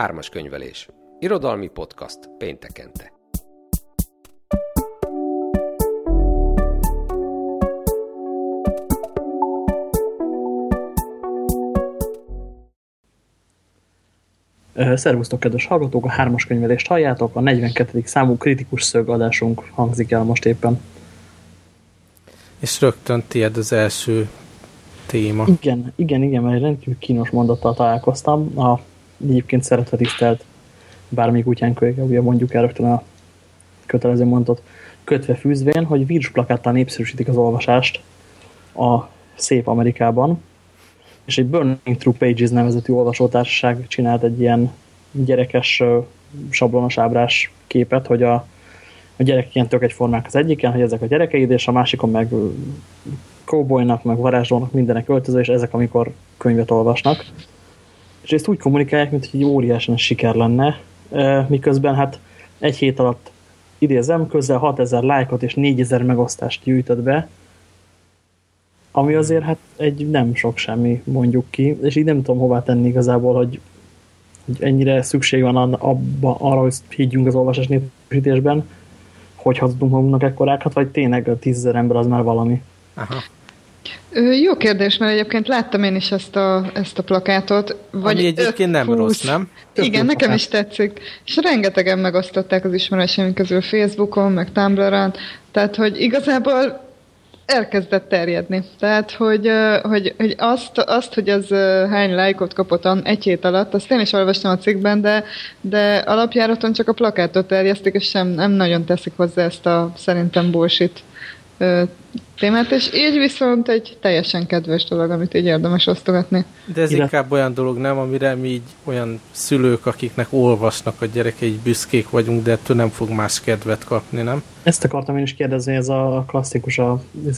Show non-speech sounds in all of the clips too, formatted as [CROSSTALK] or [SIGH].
Hármas könyvelés. Irodalmi podcast péntekente. Szervusztok, kedves hallgatók! A hármas könyvelést halljátok, a 42. számú kritikus szögadásunk hangzik el most éppen. És rögtön tiéd az első téma. Igen, igen, igen, mert egy rendkívül kínos mondattal találkoztam. A egyébként szeretve tisztelt bármelyik útján ugye mondjuk el rögtön a kötelező mondatot kötve fűzvén, hogy vírusplakáttal népszerűsítik az olvasást a szép Amerikában, és egy Burning Through Pages nevezetű olvasótársaság csinált egy ilyen gyerekes sablonos ábrás képet, hogy a, a gyerekek ilyen tök egyformák az egyiken, hogy ezek a gyerekeid, és a másikon meg kóbolynak, meg varázslónak mindenek öltöző, és ezek amikor könyvet olvasnak. És ezt úgy kommunikálják, mint hogy óriásan siker lenne, miközben hát egy hét alatt idézem, közel 6000 lájkot és 4000 megosztást gyűjtött be, ami azért hát egy nem sok semmi, mondjuk ki, és így nem tudom hová tenni igazából, hogy, hogy ennyire szükség van abba, arra, hogy higgyünk az olvasás népesítésben, hogy hazudunk magunknak ekkorákat, vagy tényleg a tízezer ember az már valami. Aha. Jó kérdés, mert egyébként láttam én is ezt a, ezt a plakátot. Vagy Ami egyébként nem 20. rossz, nem? Tök Igen, nekem plakát. is tetszik. És rengetegen megosztották az ismerőseim közül Facebookon, meg Tumblr-on. Tehát, hogy igazából elkezdett terjedni. Tehát, hogy, hogy, hogy azt, azt, hogy az hány lájkot kapott egy hét alatt, azt én is olvastam a cikkben, de, de alapjáraton csak a plakátot terjesztik, és sem nem nagyon teszik hozzá ezt a szerintem bullshit témát, és így viszont egy teljesen kedves dolog, amit így érdemes osztogatni. De ez inkább olyan dolog nem, amire mi így olyan szülők, akiknek olvasnak a gyerekei, büszkék vagyunk, de ettől nem fog más kedvet kapni, nem? Ezt akartam én is kérdezni, ez a klasszikus, a,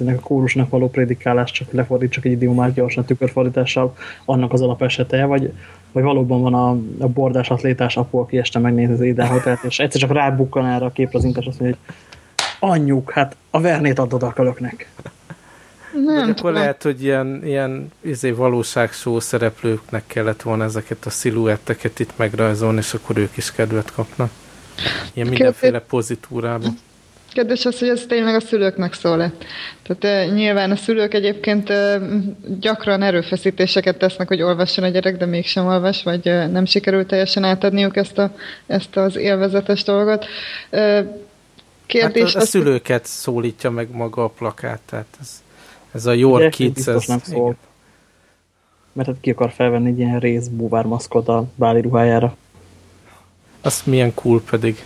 a kórusnak való prédikálás, csak lefordít csak egy idiomát gyorsan tükörfordítással, annak az alapesete, vagy, vagy valóban van a, a bordás atlétás apu, aki este megnézi az Eden és egyszer csak rábukkan erre a képre az internet, azt mondja, hogy anyjuk, hát a vernét adod a kölöknek. Nem akkor tudom. lehet, hogy ilyen, ilyen izé, valóságsó szereplőknek kellett volna ezeket a sziluetteket itt megrajzolni, és akkor ők is kedvet kapnak. Ilyen mindenféle pozitúrában. Kedves az, hogy ez tényleg a szülőknek szól Tehát uh, nyilván a szülők egyébként uh, gyakran erőfeszítéseket tesznek, hogy olvasson a gyerek, de mégsem olvas, vagy uh, nem sikerült teljesen átadniuk ezt, a, ezt az élvezetes dolgot. Kérdés hát a, a szülőket szólítja meg maga a plakát, tehát ez, ez a Your Kids, ez... Nem szól. Mert hát ki akar felvenni egy ilyen rész búvár maszkot a báli ruhájára. Az milyen cool pedig.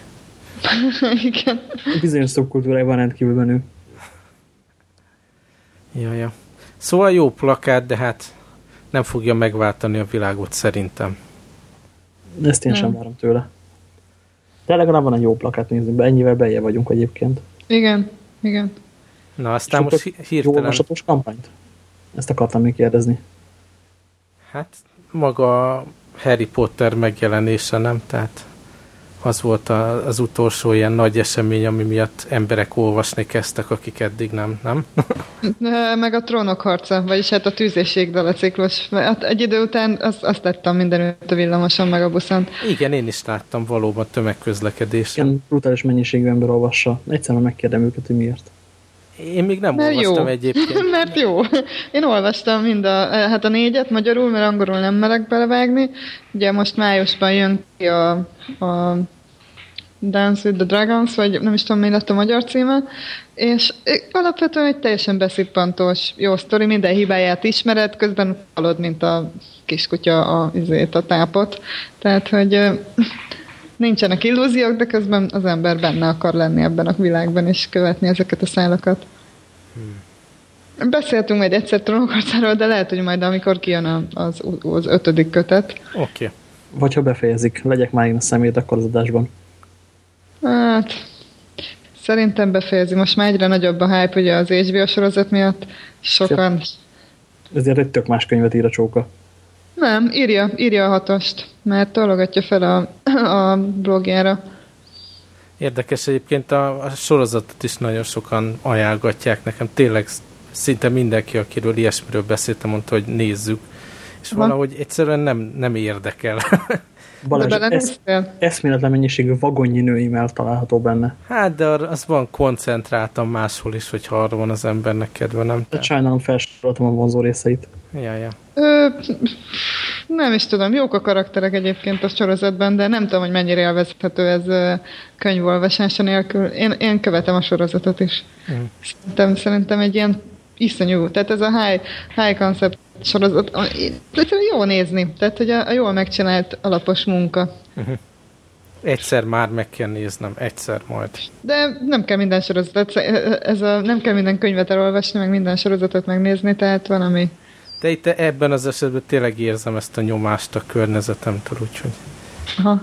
[LAUGHS] Igen. Bizonyos szubkultúrájban rendkívül menő. Ja, ja. Szóval jó plakát, de hát nem fogja megváltani a világot szerintem. Ezt én nem. sem várom tőle. De legalább van egy jó plakát, nézzünk be, ennyivel beje vagyunk egyébként. Igen, igen. Na, aztán most hirtelen... Jó kampányt? Ezt akartam még kérdezni. Hát maga Harry Potter megjelenése, nem? Tehát az volt a, az utolsó ilyen nagy esemény, ami miatt emberek olvasni kezdtek, akik eddig nem, nem? [LAUGHS] Meg a trónok harca, vagyis hát a tűzésség a ciklus. Hát egy idő után azt, azt tettem mindenütt a villamoson, meg a buszon. Igen, én is láttam valóban tömegközlekedés. Igen, brutális mennyiségű ember olvassa. Egyszerűen megkérdem őket, hogy miért. Én még nem mert olvastam jó. egyébként. [LAUGHS] mert jó. Én olvastam mind a, hát a négyet magyarul, mert angolul nem merek belevágni. Ugye most májusban jön ki a, a Dance with the Dragons, vagy nem is tudom, mi lett a magyar címe, és alapvetően egy teljesen beszippantós jó sztori, minden hibáját ismered, közben hallod, mint a kiskutya a, izét, a tápot. Tehát, hogy nincsenek illúziók, de közben az ember benne akar lenni ebben a világban, és követni ezeket a szálakat. Hmm. Beszéltünk majd egyszer trónokharcáról, de lehet, hogy majd amikor kijön az, az ötödik kötet. Oké. Okay. Vagy ha befejezik, legyek már én a szemét akkor az adásban. Hát, szerintem befejezi. Most már egyre nagyobb a hype ugye az HBO sorozat miatt. Sokan... Ezért egy tök más könyvet ír a csóka. Nem, írja, írja a hatost, mert tologatja fel a, a blogjára. Érdekes egyébként a, a sorozatot is nagyon sokan ajánlgatják nekem. Tényleg szinte mindenki, akiről ilyesmiről beszéltem, mondta, hogy nézzük és valahogy egyszerűen nem, nem érdekel. [LAUGHS] Balázs, esz, eszméletlen mennyiségű vagonnyi nőimmel található benne. Hát, de az van koncentráltan máshol is, hogyha arra van az embernek kedve, nem? De sajnálom felsoroltam a vonzó részeit. Ja, ja. Ö, nem is tudom, jók a karakterek egyébként a sorozatban, de nem tudom, hogy mennyire élvezhető ez könyvolvasása nélkül. Én, én követem a sorozatot is. Mm. Szerintem, szerintem egy ilyen iszonyú, tehát ez a high, high concept sorozat, jó nézni, tehát hogy a, a jól megcsinált alapos munka. Uh-huh. Egyszer már meg kell néznem, egyszer majd. De nem kell minden sorozatot, ez a, nem kell minden könyvet elolvasni, meg minden sorozatot megnézni, tehát van, ami... De itt ebben az esetben tényleg érzem ezt a nyomást a környezetemtől, úgyhogy... Aha.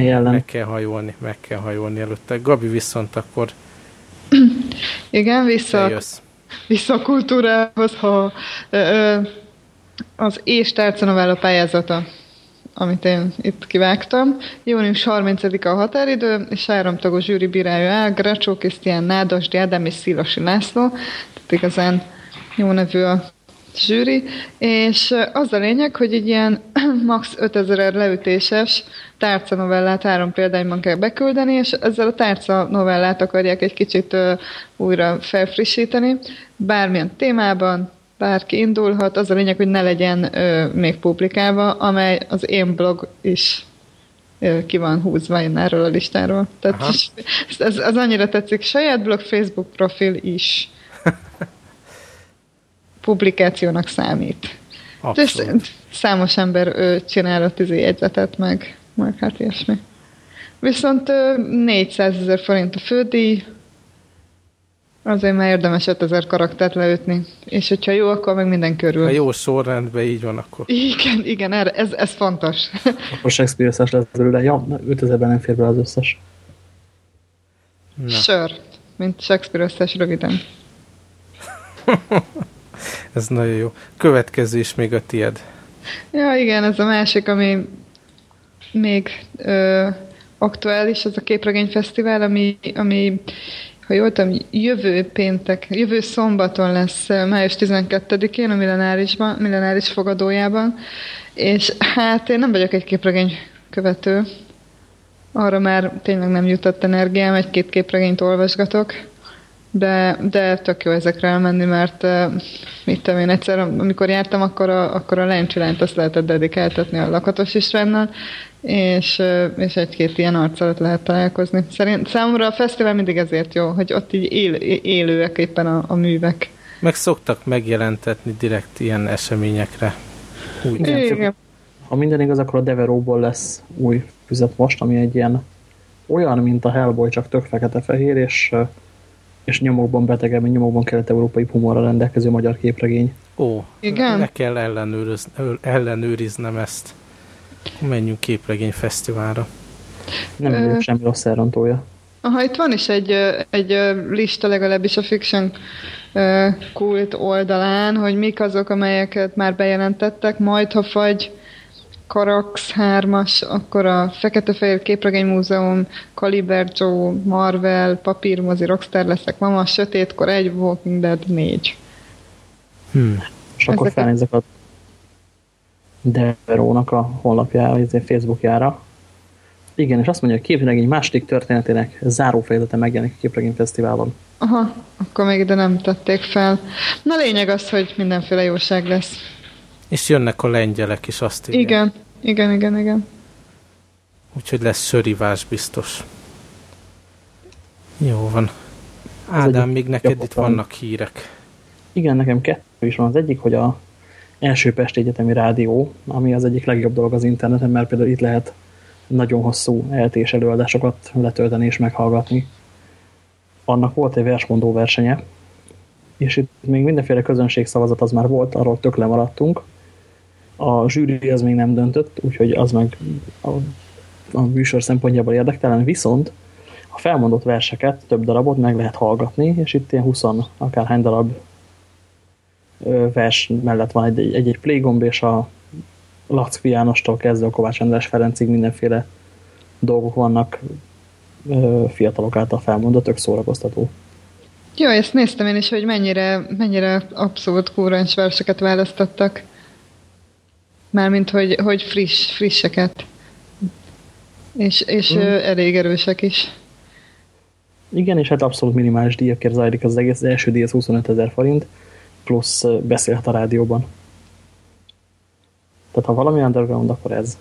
Jelen. Meg kell hajolni, meg kell hajolni előtte. Gabi viszont akkor... Igen, vissza... Jössz vissza a kultúrához, ha ö, az és tárcanovella pályázata, amit én itt kivágtam. Június 30-a a határidő, és háromtagos zsűri bírálja el, Gracsó Krisztián, Nádasdi Ádám és Szilasi László, tehát igazán jó nevű a zsűri, és az a lényeg, hogy egy ilyen [CLEARS THROAT] max 5000 leütéses tárca novellát három példányban kell beküldeni, és ezzel a tárca novellát akarják egy kicsit uh, újra felfrissíteni, bármilyen témában, bárki indulhat, az a lényeg, hogy ne legyen még publikálva, amely az én blog is uh, ki van húzva én erről a listáról. Tehát ez, ez annyira tetszik, saját blog, Facebook profil is publikációnak számít. Abszolút. Számos ember ő, csinál a tüzi jegyzetet, meg, meg hát ilyesmi. Viszont 400 ezer forint a fődíj, azért már érdemes 5000 karaktert leütni. És hogyha jó, akkor meg minden körül. Ha jó sorrendben így van, akkor. Igen, igen, erre, ez, ez fontos. [LAUGHS] Akkor Shakespeare összes lesz belőle. Ja, 5000-ben nem fér be az összes. Na. Sör, mint Shakespeare összes röviden. [LAUGHS] Ez nagyon jó. Következő is még a tied. Ja, igen, ez a másik, ami még ö, aktuális, az a Képregényfesztivál, ami, ami ha jól tudom, jövő péntek, jövő szombaton lesz május 12-én a millenárisban, millenáris fogadójában, és hát én nem vagyok egy képregény követő, arra már tényleg nem jutott energiám, egy-két képregényt olvasgatok, de, de tök jó ezekre elmenni, mert mit tudom én egyszer, amikor jártam, akkor a, akkor a lencsilányt azt lehetett dedikáltatni a Lakatos Istvánnal, és, és egy-két ilyen arcalat lehet találkozni. Szerint számomra a fesztivál mindig ezért jó, hogy ott így él, élőek éppen a, a művek. Meg szoktak megjelentetni direkt ilyen eseményekre. Úgy. Igen, Igen. Ha minden igaz, akkor a Deveróból lesz új füzet most, ami egy ilyen olyan, mint a Hellboy, csak tök fekete-fehér, és és nyomokban betegebb, mint nyomokban kelet-európai humorra rendelkező magyar képregény. Ó, Igen? le kell ellenőriz, ellenőriznem ezt. Menjünk képregény fesztiválra. Nem vagyok semmi rossz elrontója. Aha, itt van is egy, egy lista legalábbis a Fiction Kult oldalán, hogy mik azok, amelyeket már bejelentettek, majd ha fagy Karax 3-as, akkor a Fekete-Fehér Képregény Múzeum, Kaliber Joe, Marvel, Papírmozi, Rockstar leszek, Mama, Sötétkor 1, Walking Dead 4. Hmm. És akkor felnézek a Deverónak a honlapjára, vagy Facebookjára. Igen, és azt mondja, hogy képregény második történetének zárófejezete megjelenik a Képregény Fesztiválon. Aha, akkor még ide nem tették fel. Na lényeg az, hogy mindenféle jóság lesz. És jönnek a lengyelek is, azt írják. Igen, igen, igen, igen. Úgyhogy lesz szörivás biztos. Jó van. Ádám, még neked itt vannak hírek. Igen, nekem kettő is van. Az egyik, hogy a első Pesti Egyetemi Rádió, ami az egyik legjobb dolog az interneten, mert például itt lehet nagyon hosszú eltés előadásokat letölteni és meghallgatni. Annak volt egy versmondó versenye, és itt még mindenféle közönségszavazat az már volt, arról tök lemaradtunk, a zsűri az még nem döntött, úgyhogy az meg a, a műsor szempontjából érdektelen, viszont a felmondott verseket, több darabot meg lehet hallgatni, és itt ilyen 20 akárhány darab vers mellett van egy-egy playgomb, és a Lackfi Jánostól kezdve a Kovács András Ferencig mindenféle dolgok vannak fiatalok által felmondott, tök szórakoztató. Jó, ezt néztem én is, hogy mennyire, mennyire abszolút kúrancs verseket választottak. Mármint, hogy, hogy friss, frisseket. És, és mm. elég erősek is. Igen, és hát abszolút minimális díjakért zajlik az egész. Az első díj az 25 ezer forint, plusz beszélhet a rádióban. Tehát ha valami underground, akkor ez.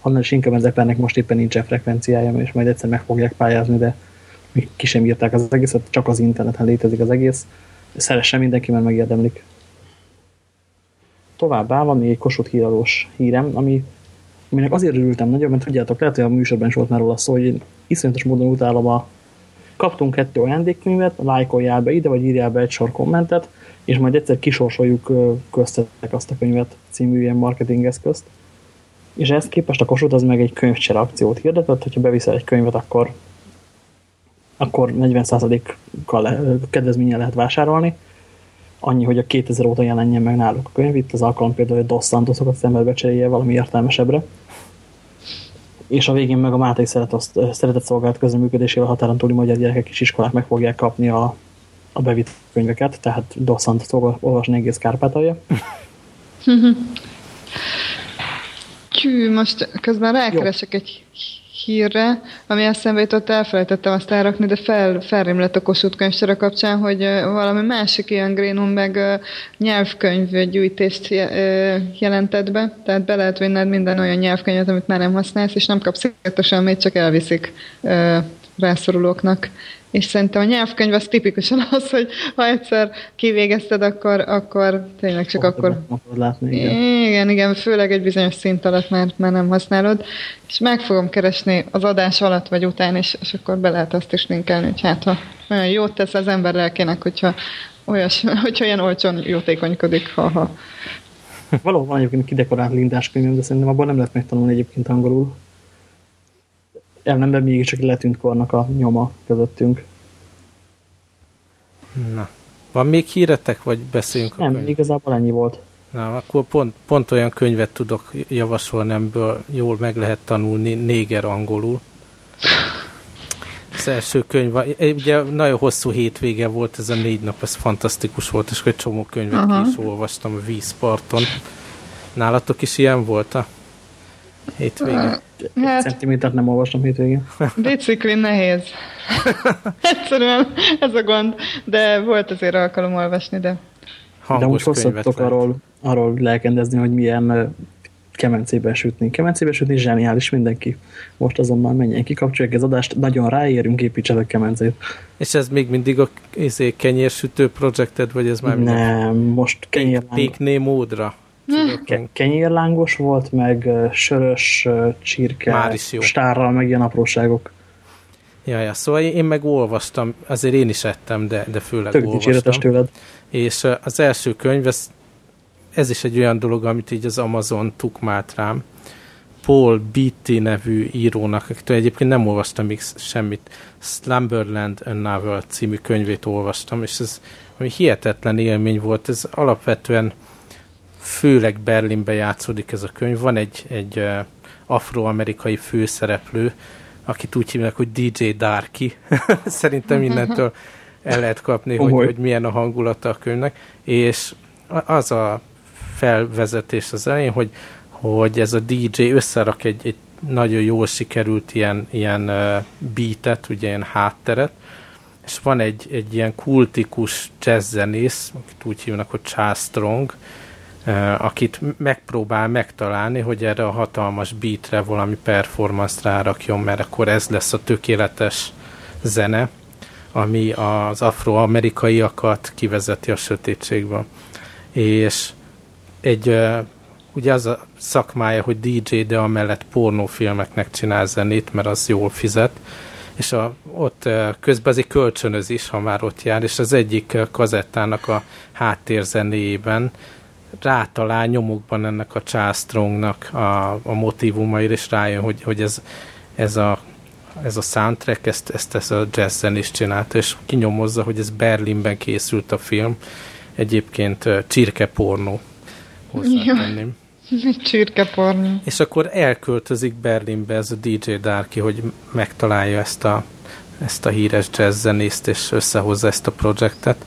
Annál is inkább ezeknek most éppen nincsen frekvenciája, és majd egyszer meg fogják pályázni, de még ki sem írták az egészet, csak az interneten létezik az egész. Szeresse mindenki, mert megérdemlik. Továbbá van még egy Kossuth híralós hírem, ami, aminek azért örültem nagyon, mert tudjátok, lehet, hogy a műsorban is volt már róla szó, hogy én iszonyatos módon utálom a kaptunk kettő ajándékkönyvet, lájkoljál be ide, vagy írjál be egy sor kommentet, és majd egyszer kisorsoljuk köztetek azt a könyvet című ilyen marketing eszközt. És ezt képest a Kossuth az meg egy könyvcsere akciót hirdetett, hogyha beviszel egy könyvet, akkor akkor 40%-kal le, kedvezménye lehet vásárolni. Annyi, hogy a 2000 óta jelenjen meg náluk a könyv. Itt az alkalom például, hogy Dos Santosokat szembe becserélje valami értelmesebbre. És a végén meg a Máté szeretett szolgálat közreműködésével határon túli magyar gyerekek és iskolák meg fogják kapni a, a bevitt könyveket, tehát Dos Santos olvasni egész Kárpátalja. [LAUGHS] Csű, most közben rákeresek egy hírre, ami eszembe jutott, elfelejtettem azt elrakni, de fel, felrémlett a Kossuth könyvsora kapcsán, hogy valami másik ilyen Grénum meg nyelvkönyv gyűjtést jelentett be, tehát be lehet vinned minden olyan nyelvkönyvet, amit már nem használsz, és nem kapsz érte semmit, csak elviszik rászorulóknak. És szerintem a nyelvkönyv az tipikusan [LAUGHS] az, hogy ha egyszer kivégezted, akkor, akkor tényleg csak akkor... Látni, igen. igen, igen, főleg egy bizonyos szint alatt már, már nem használod. És meg fogom keresni az adás alatt vagy után, és, és akkor be lehet azt is linkelni, hogy hát ha olyan jót tesz az ember lelkének, hogyha, olyas, [LAUGHS] hogyha olyan olcsón jótékonykodik, ha, ha. Valóban egyébként kidekorált lindás könyvem, de szerintem abban nem lehet megtanulni egyébként angolul ellenben mégiscsak letűnt kornak a nyoma közöttünk. Na, van még híretek, vagy beszéljünk Nem, könyv? igazából ennyi volt. Na, akkor pont, pont olyan könyvet tudok javasolni, amiből jól meg lehet tanulni néger angolul. Az első könyv, ugye nagyon hosszú hétvége volt ez a négy nap, ez fantasztikus volt, és egy csomó könyvet ki is olvastam a vízparton. Nálatok is ilyen volt a hétvége? Hát, centimétert nem olvastam hétvégén. Biciklin [LAUGHS] nehéz. [LAUGHS] Egyszerűen ez a gond, de volt azért alkalom olvasni, de... Hangos de most hosszabbtok arról, arról lelkendezni, hogy milyen kemencébe sütni. Kemencébe sütni zseniális mindenki. Most azonnal menjen ki, kapcsolják az adást, nagyon ráérünk, építsetek kemencét. És ez még mindig a izé, kenyérsütő projekted, vagy ez már Nem, most kenyérlángos. módra. Ke kenyérlángos volt, meg sörös csirke, stárral, meg ilyen apróságok. Ja, ja, szóval én meg olvastam, azért én is ettem, de, de főleg Tök olvastam. tőled. És az első könyv, ez, ez is egy olyan dolog, amit így az Amazon tukmált rám. Paul Beatty nevű írónak, akitől egyébként nem olvastam még semmit, Slumberland a Novel című könyvét olvastam, és ez ami hihetetlen élmény volt. Ez alapvetően főleg Berlinbe játszódik ez a könyv. Van egy, egy afroamerikai főszereplő, akit úgy hívnak, hogy DJ Darky. [LAUGHS] Szerintem mindentől el lehet kapni, hogy, hogy milyen a hangulata a könyvnek. És az a felvezetés az elején, hogy, hogy ez a DJ összerak egy, egy nagyon jól sikerült ilyen, ilyen beatet, ugye ilyen hátteret, és van egy, egy ilyen kultikus jazzzenész, akit úgy hívnak, hogy Charles Strong, akit megpróbál megtalálni, hogy erre a hatalmas beatre valami performance rárakjon, mert akkor ez lesz a tökéletes zene, ami az afroamerikaiakat kivezeti a sötétségbe. És egy, ugye az a szakmája, hogy DJ, de amellett pornófilmeknek csinál zenét, mert az jól fizet, és a, ott közben azért kölcsönöz is, ha már ott jár, és az egyik kazettának a háttérzenéjében rátalál nyomukban ennek a Charles Strongnak a, a motivumaira, és rájön, hogy, hogy ez, ez, a, ez a soundtrack, ezt, ezt, ezt a jazzen is csinálta, és kinyomozza, hogy ez Berlinben készült a film, egyébként csirkepornó hozzátenném. [LAUGHS] Csirkepornó. És akkor elköltözik Berlinbe ez a DJ Darky, hogy megtalálja ezt a, ezt a híres jazzzenészt, és összehozza ezt a projektet.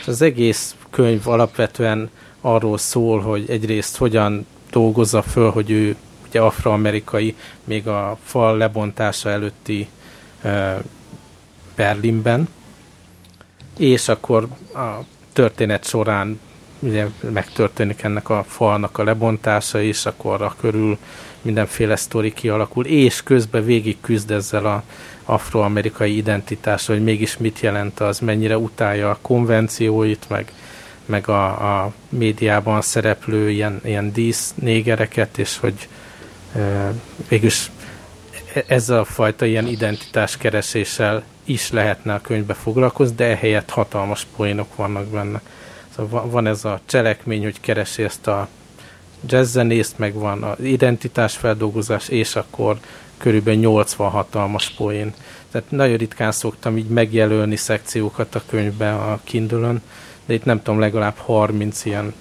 És az egész könyv alapvetően arról szól, hogy egyrészt hogyan dolgozza föl, hogy ő ugye afroamerikai, még a fal lebontása előtti Berlinben, és akkor a történet során ugye megtörténik ennek a falnak a lebontása, és akkor a körül mindenféle sztori kialakul, és közben végig küzd ezzel a afroamerikai identitással, hogy mégis mit jelent az, mennyire utálja a konvencióit, meg, meg a, a médiában szereplő ilyen, ilyen dísznégereket, és hogy e, végülis e, ezzel a fajta ilyen identitáskereséssel is lehetne a könyvbe foglalkozni, de ehelyett hatalmas poénok vannak benne. Szóval van ez a cselekmény, hogy keresi ezt a jazzzenészt, meg van az identitásfeldolgozás, és akkor körülbelül 80 hatalmas poén. Tehát nagyon ritkán szoktam így megjelölni szekciókat a könyvbe a kindle de itt nem tudom, legalább 30 ilyen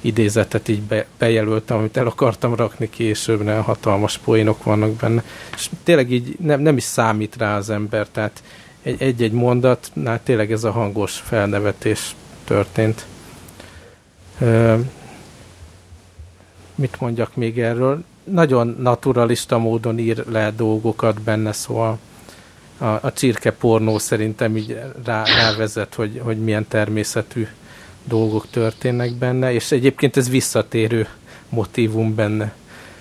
idézetet így be, bejelöltem, amit el akartam rakni később, mert hatalmas poénok vannak benne. És tényleg így nem, nem is számít rá az ember, tehát egy-egy mondatnál tényleg ez a hangos felnevetés történt. mit mondjak még erről? Nagyon naturalista módon ír le dolgokat benne, szóval a, a csirke pornó szerintem így rá, rávezet, hogy, hogy milyen természetű dolgok történnek benne, és egyébként ez visszatérő motivum benne.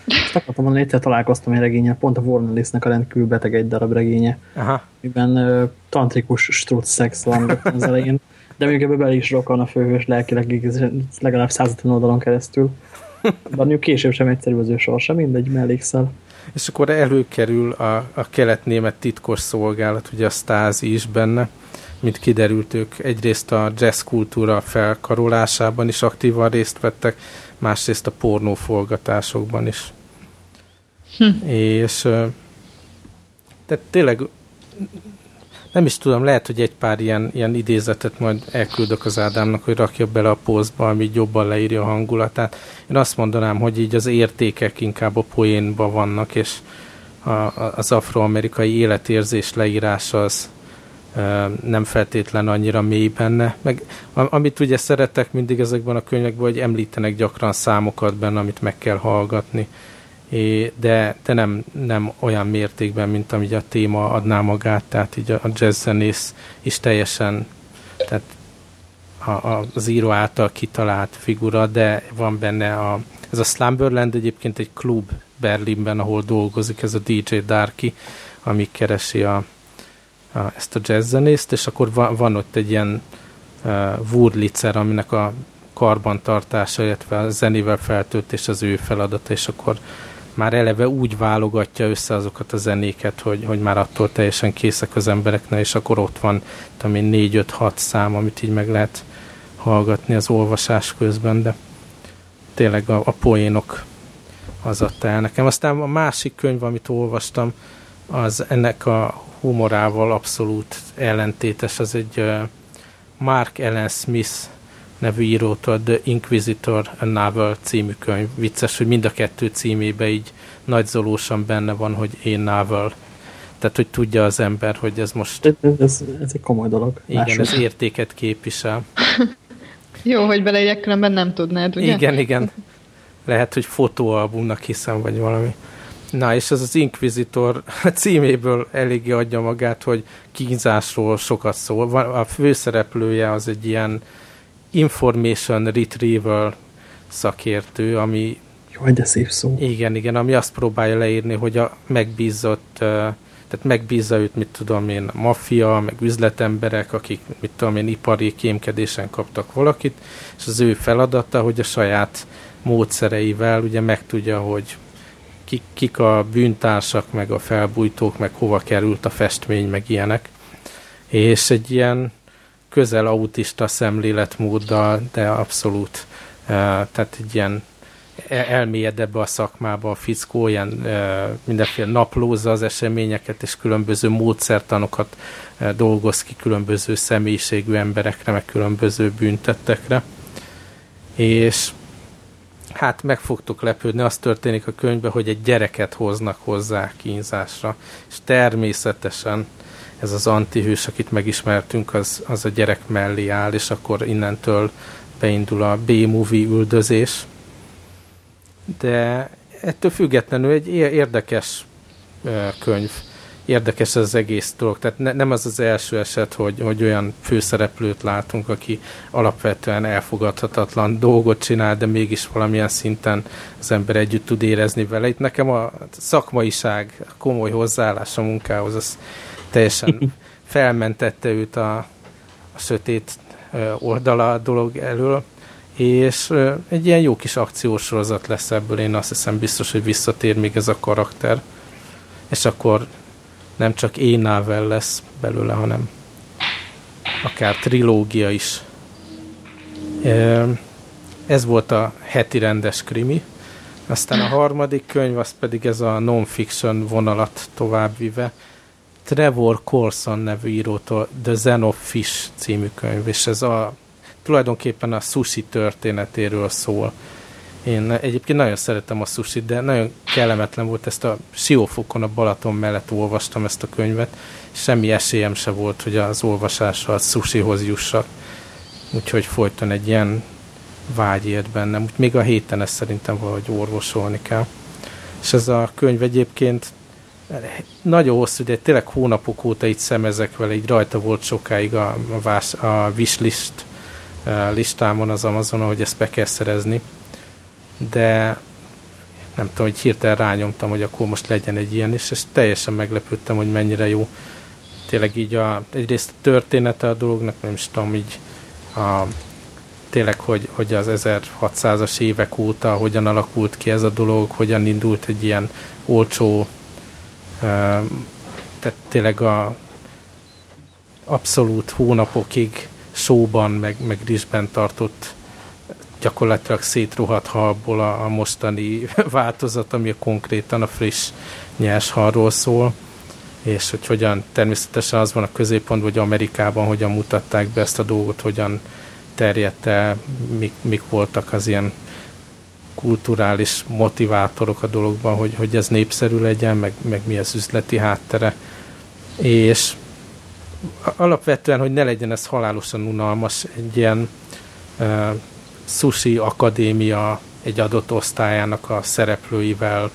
Azt akartam mondani, egyszer találkoztam egy regénye, pont a Warner nek a rendkívül beteg egy darab regénye, Aha. miben uh, tantrikus struc szex van az elején, de még ebbe bele is rokan a főhős lelkileg legalább 150 oldalon keresztül. De mondjuk később sem egyszerű az ő sorsa, mindegy mellékszel. És akkor előkerül a, a kelet-német titkos szolgálat, ugye a Stázi is benne, mint kiderült, ők egyrészt a jazz kultúra felkarolásában is aktívan részt vettek, másrészt a pornóforgatásokban is. Hm. És tehát tényleg nem is tudom, lehet, hogy egy pár ilyen, ilyen idézetet majd elküldök az Ádámnak, hogy rakja bele a posztba, ami jobban leírja a hangulatát. Én azt mondanám, hogy így az értékek inkább a poénban vannak, és a, az afroamerikai életérzés leírása az nem feltétlen annyira mély benne. Meg amit ugye szeretek mindig ezekben a könyvekben, hogy említenek gyakran számokat benne, amit meg kell hallgatni de, de nem, nem olyan mértékben, mint ami a téma adná magát, tehát így a, a jazzzenész is teljesen tehát a, a, az író által kitalált figura, de van benne a, ez a Slumberland egyébként egy klub Berlinben, ahol dolgozik ez a DJ Darky, ami keresi a, a, ezt a jazzzenészt, és akkor van, van ott egy ilyen uh, Wurlitzer, aminek a karbantartása, illetve a zenével feltöltés az ő feladata, és akkor már eleve úgy válogatja össze azokat a zenéket, hogy, hogy már attól teljesen készek az embereknek, és akkor ott van, én, 4-5-6 szám, amit így meg lehet hallgatni az olvasás közben, de tényleg a, a poénok az adta el nekem. Aztán a másik könyv, amit olvastam, az ennek a humorával abszolút ellentétes, az egy uh, Mark Ellen Smith nevű írótól The Inquisitor a Novel című könyv. Vicces, hogy mind a kettő címébe így nagyzolósan benne van, hogy én Novel. Tehát, hogy tudja az ember, hogy ez most... Ez, ez, ez egy komoly dolog. Igen, Lássuk. ez értéket képvisel. [LAUGHS] Jó, hogy beleírják, különben nem tudnád, ugye? Igen, igen. Lehet, hogy fotóalbumnak hiszem, vagy valami. Na, és ez az Inquisitor [LAUGHS] címéből eléggé adja magát, hogy kínzásról sokat szól. A főszereplője az egy ilyen information retrieval szakértő, ami... Jaj, de szép szó. Igen, igen, ami azt próbálja leírni, hogy a megbízott, tehát megbízza őt, mit tudom én, a maffia, meg üzletemberek, akik, mit tudom én, ipari kémkedésen kaptak valakit, és az ő feladata, hogy a saját módszereivel ugye megtudja, hogy kik, kik a bűntársak, meg a felbújtók, meg hova került a festmény, meg ilyenek. És egy ilyen közel autista szemléletmóddal, de abszolút, tehát egy ilyen elmélyed ebbe a szakmába a fickó, ilyen mindenféle naplózza az eseményeket, és különböző módszertanokat dolgoz ki különböző személyiségű emberekre, meg különböző büntettekre. És hát meg fogtok lepődni, az történik a könyvben, hogy egy gyereket hoznak hozzá kínzásra, és természetesen ez az antihős, akit megismertünk, az, az a gyerek mellé áll, és akkor innentől beindul a B-movie üldözés. de ettől függetlenül egy érdekes könyv érdekes az egész dolog. Tehát ne, nem az az első eset, hogy, hogy olyan főszereplőt látunk, aki alapvetően elfogadhatatlan dolgot csinál, de mégis valamilyen szinten az ember együtt tud érezni vele. Itt nekem a szakmaiság, a komoly hozzáállás a munkához, az teljesen [LAUGHS] felmentette őt a, a sötét oldala a dolog elől, és egy ilyen jó kis akciósorozat lesz ebből, én azt hiszem biztos, hogy visszatér még ez a karakter, és akkor nem csak énável lesz belőle, hanem akár trilógia is. Ez volt a heti rendes krimi. Aztán a harmadik könyv, az pedig ez a non-fiction vonalat továbbvive. Trevor Colson nevű írótól The Zen of Fish című könyv, és ez a tulajdonképpen a sushi történetéről szól. Én egyébként nagyon szeretem a sushi, de nagyon kellemetlen volt ezt a Siófokon a Balaton mellett olvastam ezt a könyvet, semmi esélyem se volt, hogy az olvasással a sushihoz jussak. Úgyhogy folyton egy ilyen vágy ért bennem. Úgy még a héten ezt szerintem valahogy orvosolni kell. És ez a könyv egyébként nagyon hosszú, de tényleg hónapok óta itt szemezek vele, így rajta volt sokáig a, a, vás, a wishlist eh, listámon az Amazonon, hogy ezt be kell szerezni de nem tudom, hogy hirtelen rányomtam, hogy akkor most legyen egy ilyen, és, és teljesen meglepődtem, hogy mennyire jó. Tényleg így a, egyrészt a története a dolognak, nem is tudom, így a, tényleg, hogy, hogy az 1600-as évek óta hogyan alakult ki ez a dolog, hogyan indult egy ilyen olcsó, tehát tényleg a abszolút hónapokig sóban, meg, meg rizsben tartott gyakorlatilag szétrohadt halból a, a mostani [LAUGHS] változat, ami a konkrétan a friss nyers halról szól, és hogy hogyan, természetesen az van a középpontban, hogy Amerikában hogyan mutatták be ezt a dolgot, hogyan terjedt el, mik, mik voltak az ilyen kulturális motivátorok a dologban, hogy, hogy ez népszerű legyen, meg, meg mi az üzleti háttere. És alapvetően, hogy ne legyen ez halálosan unalmas, egy ilyen Sushi Akadémia egy adott osztályának a szereplőivel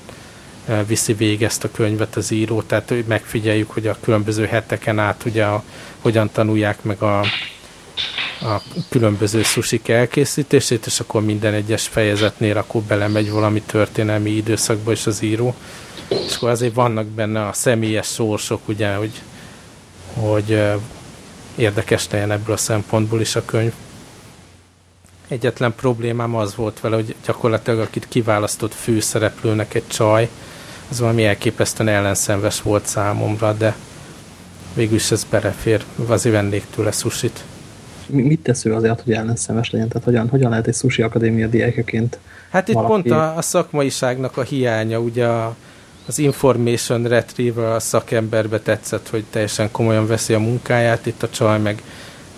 eh, viszi végig ezt a könyvet az író, tehát megfigyeljük, hogy a különböző heteken át ugye a, hogyan tanulják meg a, a különböző susik elkészítését, és akkor minden egyes fejezetnél akkor belemegy valami történelmi időszakba is az író. És akkor azért vannak benne a személyes sorsok, ugye, hogy, hogy érdekes legyen ebből a szempontból is a könyv. Egyetlen problémám az volt vele, hogy gyakorlatilag akit kiválasztott főszereplőnek egy csaj, az valami elképesztően ellenszenves volt számomra, de végül is ez berefér, azért vennék tőle susit. Mit tesz ő azért, hogy ellenszenves legyen? Tehát hogyan, hogyan lehet egy sushi akadémia diákjaként Hát itt valaki... pont a, a szakmaiságnak a hiánya, ugye a, az information retrieval a szakemberbe tetszett, hogy teljesen komolyan veszi a munkáját, itt a csaj meg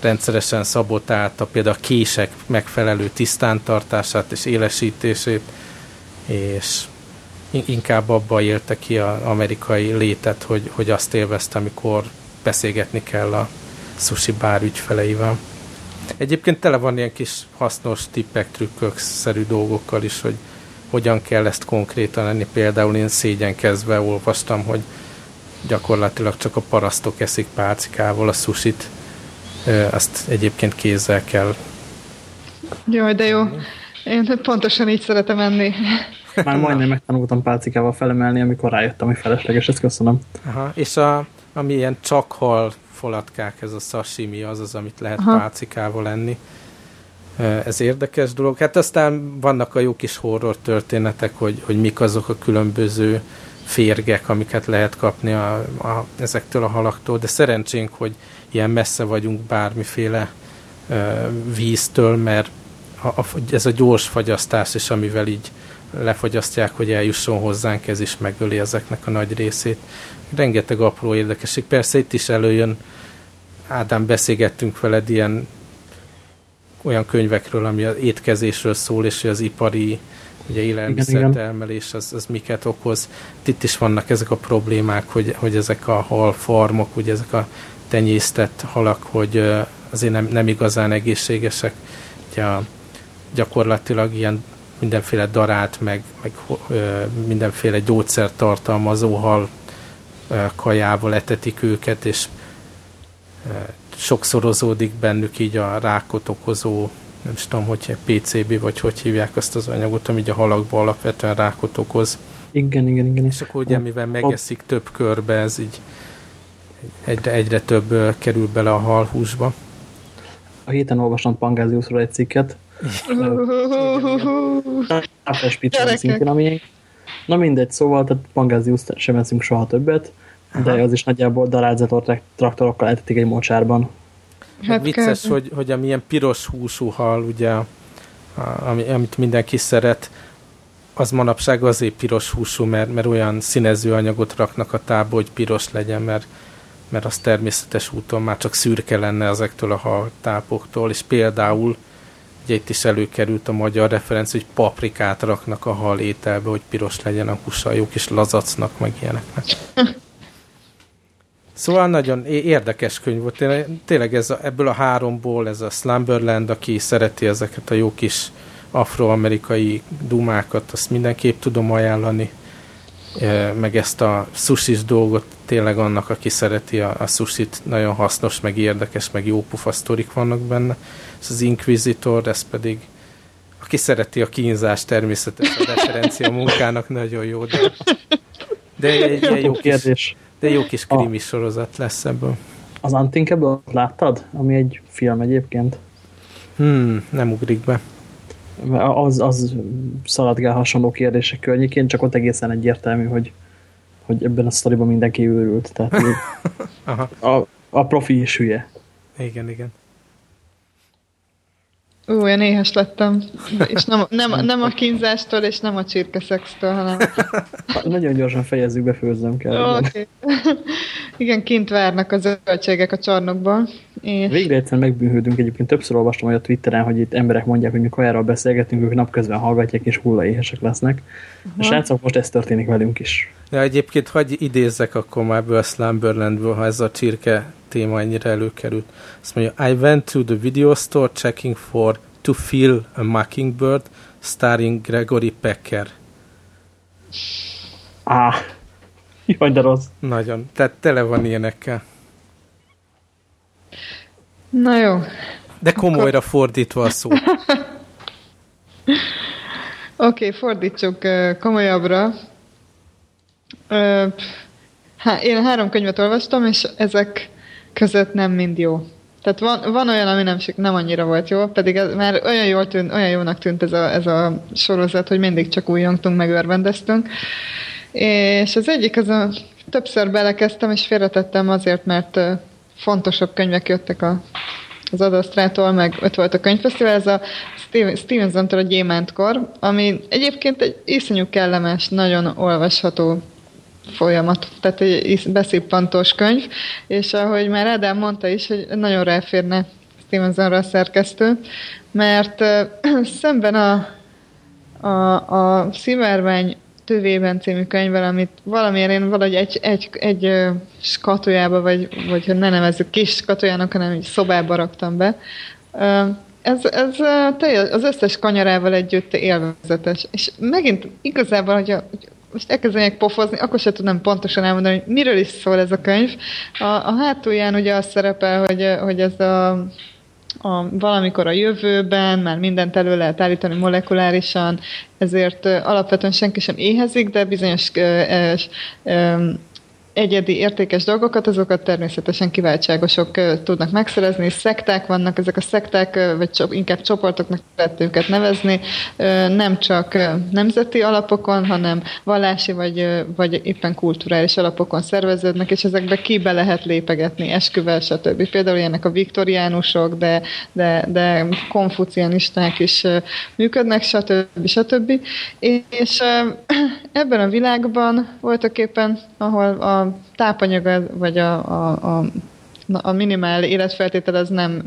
rendszeresen szabotálta például a kések megfelelő tisztántartását és élesítését, és inkább abba élte ki az amerikai létet, hogy, hogy azt élvezte, amikor beszélgetni kell a sushi bár ügyfeleivel. Egyébként tele van ilyen kis hasznos tippek, trükkök, szerű dolgokkal is, hogy hogyan kell ezt konkrétan lenni. Például én szégyenkezve olvastam, hogy gyakorlatilag csak a parasztok eszik pálcikával a susit, azt egyébként kézzel kell. Jaj, de jó. Én pontosan így szeretem enni. Már majdnem megtanultam pálcikával felemelni, amikor rájöttem, hogy felesleges, ezt köszönöm. Aha, és a, ami ilyen csak hal folatkák, ez a sashimi, az az, amit lehet Aha. pálcikával lenni. Ez érdekes dolog. Hát aztán vannak a jó kis horror történetek, hogy, hogy mik azok a különböző férgek, amiket lehet kapni a, a, ezektől a halaktól, de szerencsénk, hogy ilyen messze vagyunk bármiféle ö, víztől, mert a, a, ez a gyors fagyasztás is, amivel így lefagyasztják, hogy eljusson hozzánk, ez is megöli ezeknek a nagy részét. Rengeteg apró érdekesség. Persze itt is előjön, Ádám, beszélgettünk veled ilyen olyan könyvekről, ami az étkezésről szól, és hogy az ipari ugye élelmiszertermelés az, az miket okoz. Itt is vannak ezek a problémák, hogy, hogy ezek a halfarmok, ugye ezek a tenyésztett halak, hogy azért nem, nem igazán egészségesek. Ugye a, gyakorlatilag ilyen mindenféle darált, meg, meg mindenféle gyógyszer tartalmazó hal kajával etetik őket, és sokszorozódik bennük így a rákot okozó, nem is tudom, hogy PCB, vagy hogy hívják azt az anyagot, ami a halakban alapvetően rákot okoz. Igen, igen, igen. És akkor ugye, mivel megeszik több körbe, ez így egyre, egyre több kerül bele a halhúsba. A héten olvastam Pangáziusról egy cikket. Tápes szintén, ami Na mindegy, szóval, tehát Pangáziuszt sem eszünk soha többet, de az is nagyjából darálzator traktorokkal etetik egy mocsárban. Hát vicces, kell. hogy, hogy amilyen piros húsú hal, ugye, ami, amit mindenki szeret, az manapság azért piros húsú, mert, mert olyan színező anyagot raknak a tába, hogy piros legyen, mert, mert az természetes úton már csak szürke lenne ezektől a hal tápoktól, és például ugye itt is előkerült a magyar referenc, hogy paprikát raknak a hal ételbe, hogy piros legyen a húsa, jó kis lazacnak, meg ilyeneknek. [LAUGHS] Szóval nagyon érdekes könyv volt. Tényleg, tényleg ez a, ebből a háromból ez a Slumberland, aki szereti ezeket a jó kis afroamerikai dumákat, azt mindenképp tudom ajánlani. Meg ezt a sushis dolgot tényleg annak, aki szereti a, a sushit, nagyon hasznos, meg érdekes, meg jó pufa sztorik vannak benne. Ez az Inquisitor, ez pedig aki szereti a kínzást, természetesen a referencia munkának nagyon jó, de, de egy, egy jó kérdés. De jó kis krimi a, sorozat lesz ebből. Az Unthinkable láttad? Ami egy film egyébként. Hmm, nem ugrik be. Az, az szaladgál hasonló kérdések környékén, csak ott egészen egyértelmű, hogy, hogy ebben a sztoriban mindenki őrült. Tehát [LAUGHS] a, a profi is hülye. Igen, igen. Ó, olyan éhes lettem. És nem, nem, nem a kínzástól, és nem a csirkeszextől, hanem... [LAUGHS] Nagyon gyorsan fejezzük be, főzzem kell. Okay. [LAUGHS] Igen, kint várnak a zöldségek a csarnokban. És... Végre egyszer megbűnhődünk. Egyébként többször olvastam hogy a Twitteren, hogy itt emberek mondják, hogy mi kajáról beszélgetünk, ők napközben hallgatják, és hullaéhesek lesznek. Aha. És srácok, most ez történik velünk is. Ja, egyébként hagyj idézzek akkor már ebből a Slumberlandből, ha ez a csirke téma ennyire előkerült. Azt mondja, I went to the video store checking for To Feel a Mockingbird starring Gregory Pecker. Á, jaj, de rossz. Nagyon. Tehát tele van ilyenekkel. Na jó. De komolyra Akkor... fordítva a szó. [LAUGHS] Oké, okay, fordítsuk komolyabbra. Uh, há, én három könyvet olvastam, és ezek között nem mind jó. Tehát van, van olyan, ami nem, nem annyira volt jó, pedig ez már olyan, jól tűnt, olyan jónak tűnt ez a, ez a sorozat, hogy mindig csak újongtunk, meg örvendeztünk. És az egyik, az a, többször belekezdtem, és félretettem azért, mert fontosabb könyvek jöttek a, az Adasztrától, meg ott volt a könyvfesztivál, ez a Stevenson-től a Gyémántkor, ami egyébként egy iszonyú kellemes, nagyon olvasható folyamat, tehát egy beszippantós könyv, és ahogy már Ádám mondta is, hogy nagyon ráférne Stevensonra a szerkesztő, mert [CLEARS THROAT] szemben a, a, a Szivárvány tövében című könyvvel, amit valamiért én valahogy egy, egy, egy skatujába, vagy, vagy ne nevezzük kis skatujának, hanem egy szobába raktam be. Ez, ez az összes kanyarával együtt élvezetes. És megint igazából, hogy most elkezdenek pofozni, akkor sem tudnám pontosan elmondani, hogy miről is szól ez a könyv. A, a hátulján ugye az szerepel, hogy, hogy ez a, a, valamikor a jövőben, már mindent elő lehet állítani molekulárisan, ezért alapvetően senki sem éhezik, de bizonyos ö, ö, ö, egyedi értékes dolgokat, azokat természetesen kiváltságosok tudnak megszerezni, szekták vannak, ezek a szekták, vagy inkább csoportoknak lehet őket nevezni, nem csak nemzeti alapokon, hanem vallási vagy, vagy éppen kulturális alapokon szerveződnek, és ezekbe kibe lehet lépegetni, esküvel, stb. Például ilyenek a viktoriánusok, de, de, de konfucianisták is működnek, stb. stb. És [CLEARS THROAT] ebben a világban voltak éppen, ahol a tápanyaga, vagy a, a, a a minimál életfeltétel az nem,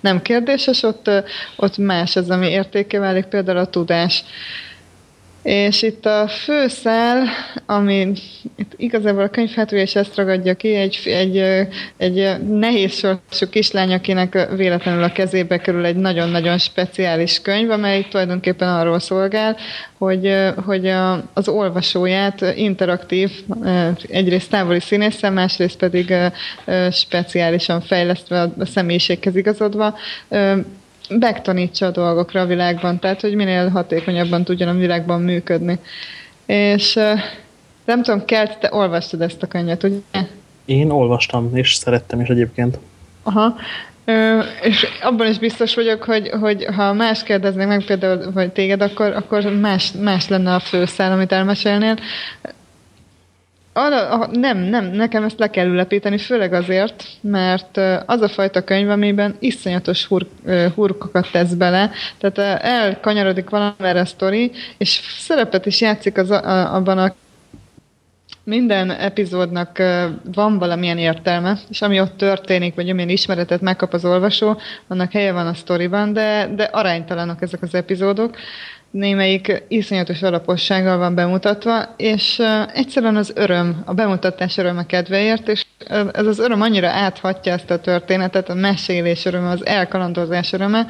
nem kérdéses, ott, ott más az, ami értéke válik, például a tudás. És itt a főszál, ami itt igazából a könyv hátulja is ezt ragadja ki, egy, egy, egy nehéz sorsú kislány, akinek véletlenül a kezébe kerül egy nagyon-nagyon speciális könyv, amely tulajdonképpen arról szolgál, hogy, hogy az olvasóját interaktív, egyrészt távoli színésszel, másrészt pedig speciálisan fejlesztve a személyiséghez igazodva megtanítsa a dolgokra a világban, tehát hogy minél hatékonyabban tudjon a világban működni. És nem tudom, Kelt, te olvastad ezt a könyvet, ugye? Én olvastam, és szerettem is egyébként. Aha. Ö, és abban is biztos vagyok, hogy, hogy ha más kérdeznek meg például vagy téged, akkor, akkor más, más lenne a főszál, amit elmesélnél arra, nem, nem, nekem ezt le kell ülepíteni, főleg azért, mert az a fajta könyv, amiben iszonyatos hur, hurkokat tesz bele, tehát elkanyarodik valamire a sztori, és szerepet is játszik az, a, abban a minden epizódnak van valamilyen értelme, és ami ott történik, vagy amilyen ismeretet megkap az olvasó, annak helye van a sztoriban, de, de aránytalanok ezek az epizódok némelyik iszonyatos alapossággal van bemutatva, és egyszerűen az öröm, a bemutatás öröme kedveért, és ez az öröm annyira áthatja ezt a történetet, a mesélés öröme, az elkalandozás öröme,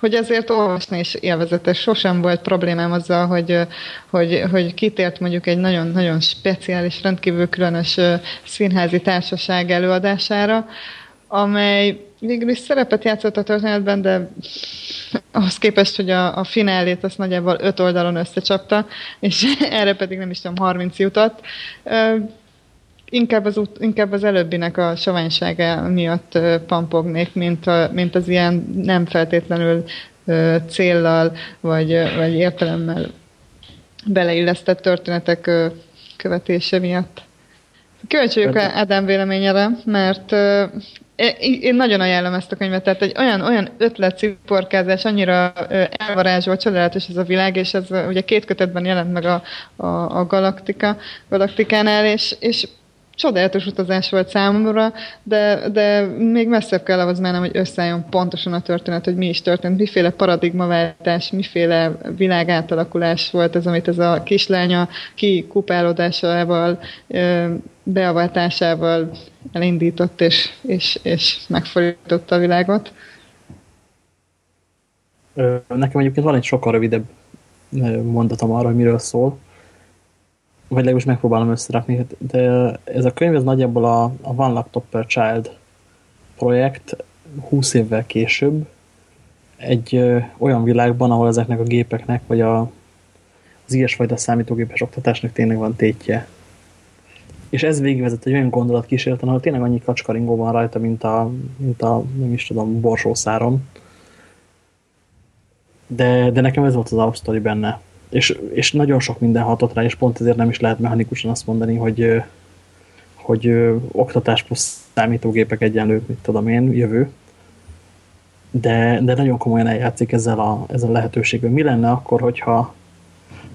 hogy ezért olvasni is élvezetes. Sosem volt problémám azzal, hogy, hogy, hogy kitért mondjuk egy nagyon-nagyon speciális, rendkívül különös színházi társaság előadására, amely végül is szerepet játszott a történetben, de ahhoz képest, hogy a, a finálét azt nagyjából öt oldalon összecsapta, és [LAUGHS] erre pedig nem is tudom, 30 jutott. Inkább az, inkább az előbbinek a saványsága miatt pampognék, mint, a, mint az ilyen nem feltétlenül céllal vagy, vagy értelemmel beleillesztett történetek követése miatt. Kíváncsi Ádám véleményére, mert én nagyon ajánlom ezt a könyvet, tehát egy olyan, olyan ötlet ciporkázás, annyira elvarázsolt, csodálatos ez a világ, és ez ugye két kötetben jelent meg a, a, a Galaktika, Galaktikánál, és, és csodálatos utazás volt számomra, de, de még messzebb kell ahhoz mennem, hogy összeálljon pontosan a történet, hogy mi is történt, miféle paradigmaváltás, miféle világátalakulás volt ez, amit ez a kislánya kikupálódásával, beavatásával elindított és, és, és megfordította a világot. Nekem egyébként van egy sokkal rövidebb mondatom arra, hogy miről szól vagy legalábbis megpróbálom összerakni, de ez a könyv ez nagyjából a, a One Laptop per Child projekt 20 évvel később egy ö, olyan világban, ahol ezeknek a gépeknek, vagy a, az ilyesfajta számítógépes oktatásnak tényleg van tétje. És ez végigvezet egy olyan gondolat kísérleten, ahol tényleg annyi kacskaringó van rajta, mint a, mint a nem is tudom, borsószáron. De, de nekem ez volt az alapsztori benne és, és nagyon sok minden hatott rá, és pont ezért nem is lehet mechanikusan azt mondani, hogy, hogy oktatás plusz számítógépek egyenlő, mit tudom én, jövő. De, de nagyon komolyan eljátszik ezzel a, ezzel a lehetőséggel. Mi lenne akkor, hogyha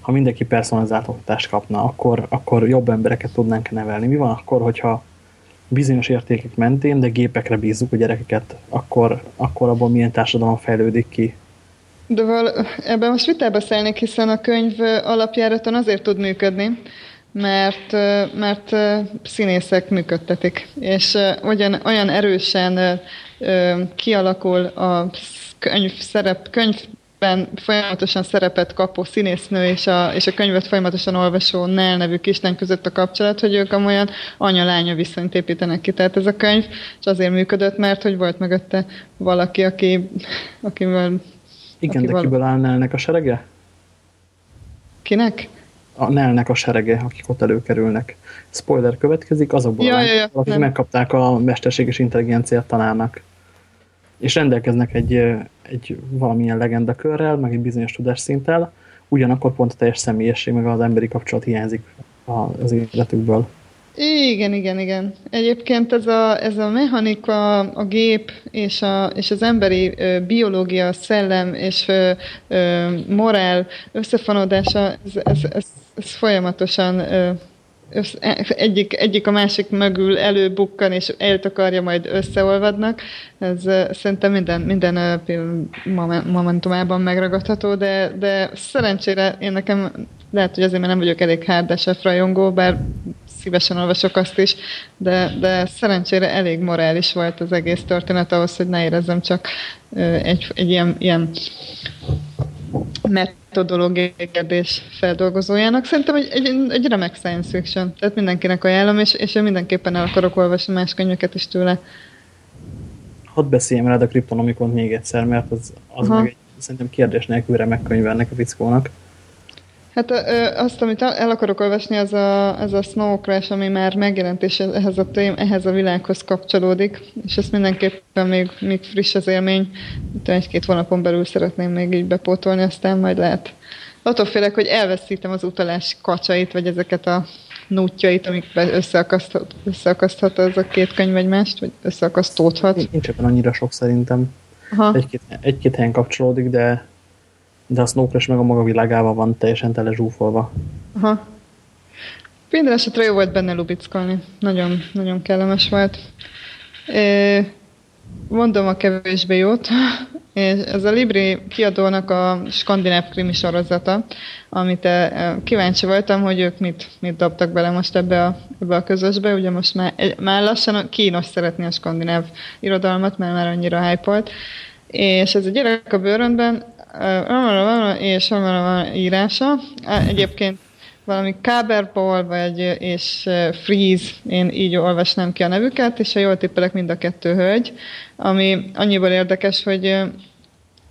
ha mindenki personalizált oktatást kapna, akkor, akkor jobb embereket tudnánk nevelni. Mi van akkor, hogyha bizonyos értékek mentén, de gépekre bízzuk a gyerekeket, akkor, akkor abból milyen társadalom fejlődik ki? De val- ebben most vitába szállnék, hiszen a könyv alapjáraton azért tud működni, mert, mert színészek működtetik, és olyan, olyan erősen kialakul a könyv szerep, könyvben folyamatosan szerepet kapó színésznő és a, és a könyvet folyamatosan olvasó Nell nevű kislány között a kapcsolat, hogy ők amolyan anya-lánya viszonyt építenek ki. Tehát ez a könyv, és azért működött, mert hogy volt mögötte valaki, aki, akivel igen, de kiből áll Nelnek a serege? Kinek? A Nelnek a serege, akik ott előkerülnek. Spoiler következik, azokból ja, ja, ja, akik nem. megkapták a mesterséges intelligenciát tanárnak. És rendelkeznek egy, egy valamilyen legendakörrel, meg egy bizonyos tudásszinttel, ugyanakkor pont a teljes személyesség, meg az emberi kapcsolat hiányzik az életükből. Igen, igen, igen. Egyébként ez a, ez a mechanika, a gép és, a, és az emberi ö, biológia, szellem és ö, ö, morál összefonódása, ez, ez, ez, ez folyamatosan ö, egyik, egyik a másik mögül előbukkan, és eltakarja, majd összeolvadnak. Ez szerintem minden, minden momentumában megragadható, de, de szerencsére én nekem lehet, hogy azért, mert nem vagyok elég hárdesef rajongó, bár szívesen olvasok azt is, de, de szerencsére elég morális volt az egész történet ahhoz, hogy ne érezzem csak egy, egy ilyen, ilyen metodológiai kérdés feldolgozójának. Szerintem egy, egy, egy remek science fiction, tehát mindenkinek ajánlom, és, és én mindenképpen el akarok olvasni más könyveket is tőle. Hadd beszéljem rád a Kryptonomikon még egyszer, mert az, az meg egy, szerintem kérdés nélkül remek könyv ennek a fickónak. Hát ö, azt, amit el akarok olvasni, az a, ez a Snow Crash, ami már megjelent, és ehhez a, tém, ehhez a világhoz kapcsolódik, és ezt mindenképpen még, még friss az élmény, egy-két hónapon belül szeretném még így bepótolni, aztán majd lehet. Attól félek, hogy elveszítem az utalás kacsait, vagy ezeket a nútjait, amikben összeakaszthat, összeakaszthat az a két könyv egymást, vagy összeakasztódhat. Nincs ebben annyira sok szerintem. Egy-két, egy-két helyen kapcsolódik, de de a Snow Crash meg a maga világával van teljesen tele zsúfolva. Aha. Minden esetre jó volt benne lubickolni. Nagyon, nagyon kellemes volt. Mondom a kevésbé jót. És ez a Libri kiadónak a skandináv krimi sorozata, amit kíváncsi voltam, hogy ők mit, mit dobtak bele most ebbe a, ebbe a közösbe. Ugye most már, már lassan kínos szeretni a skandináv irodalmat, mert már annyira hype És ez a gyerek a bőrönben és írása. Egyébként valami Káberból, vagy és Freeze, én így olvasnám ki a nevüket, és ha jól tippelek, mind a kettő hölgy, ami annyiból érdekes, hogy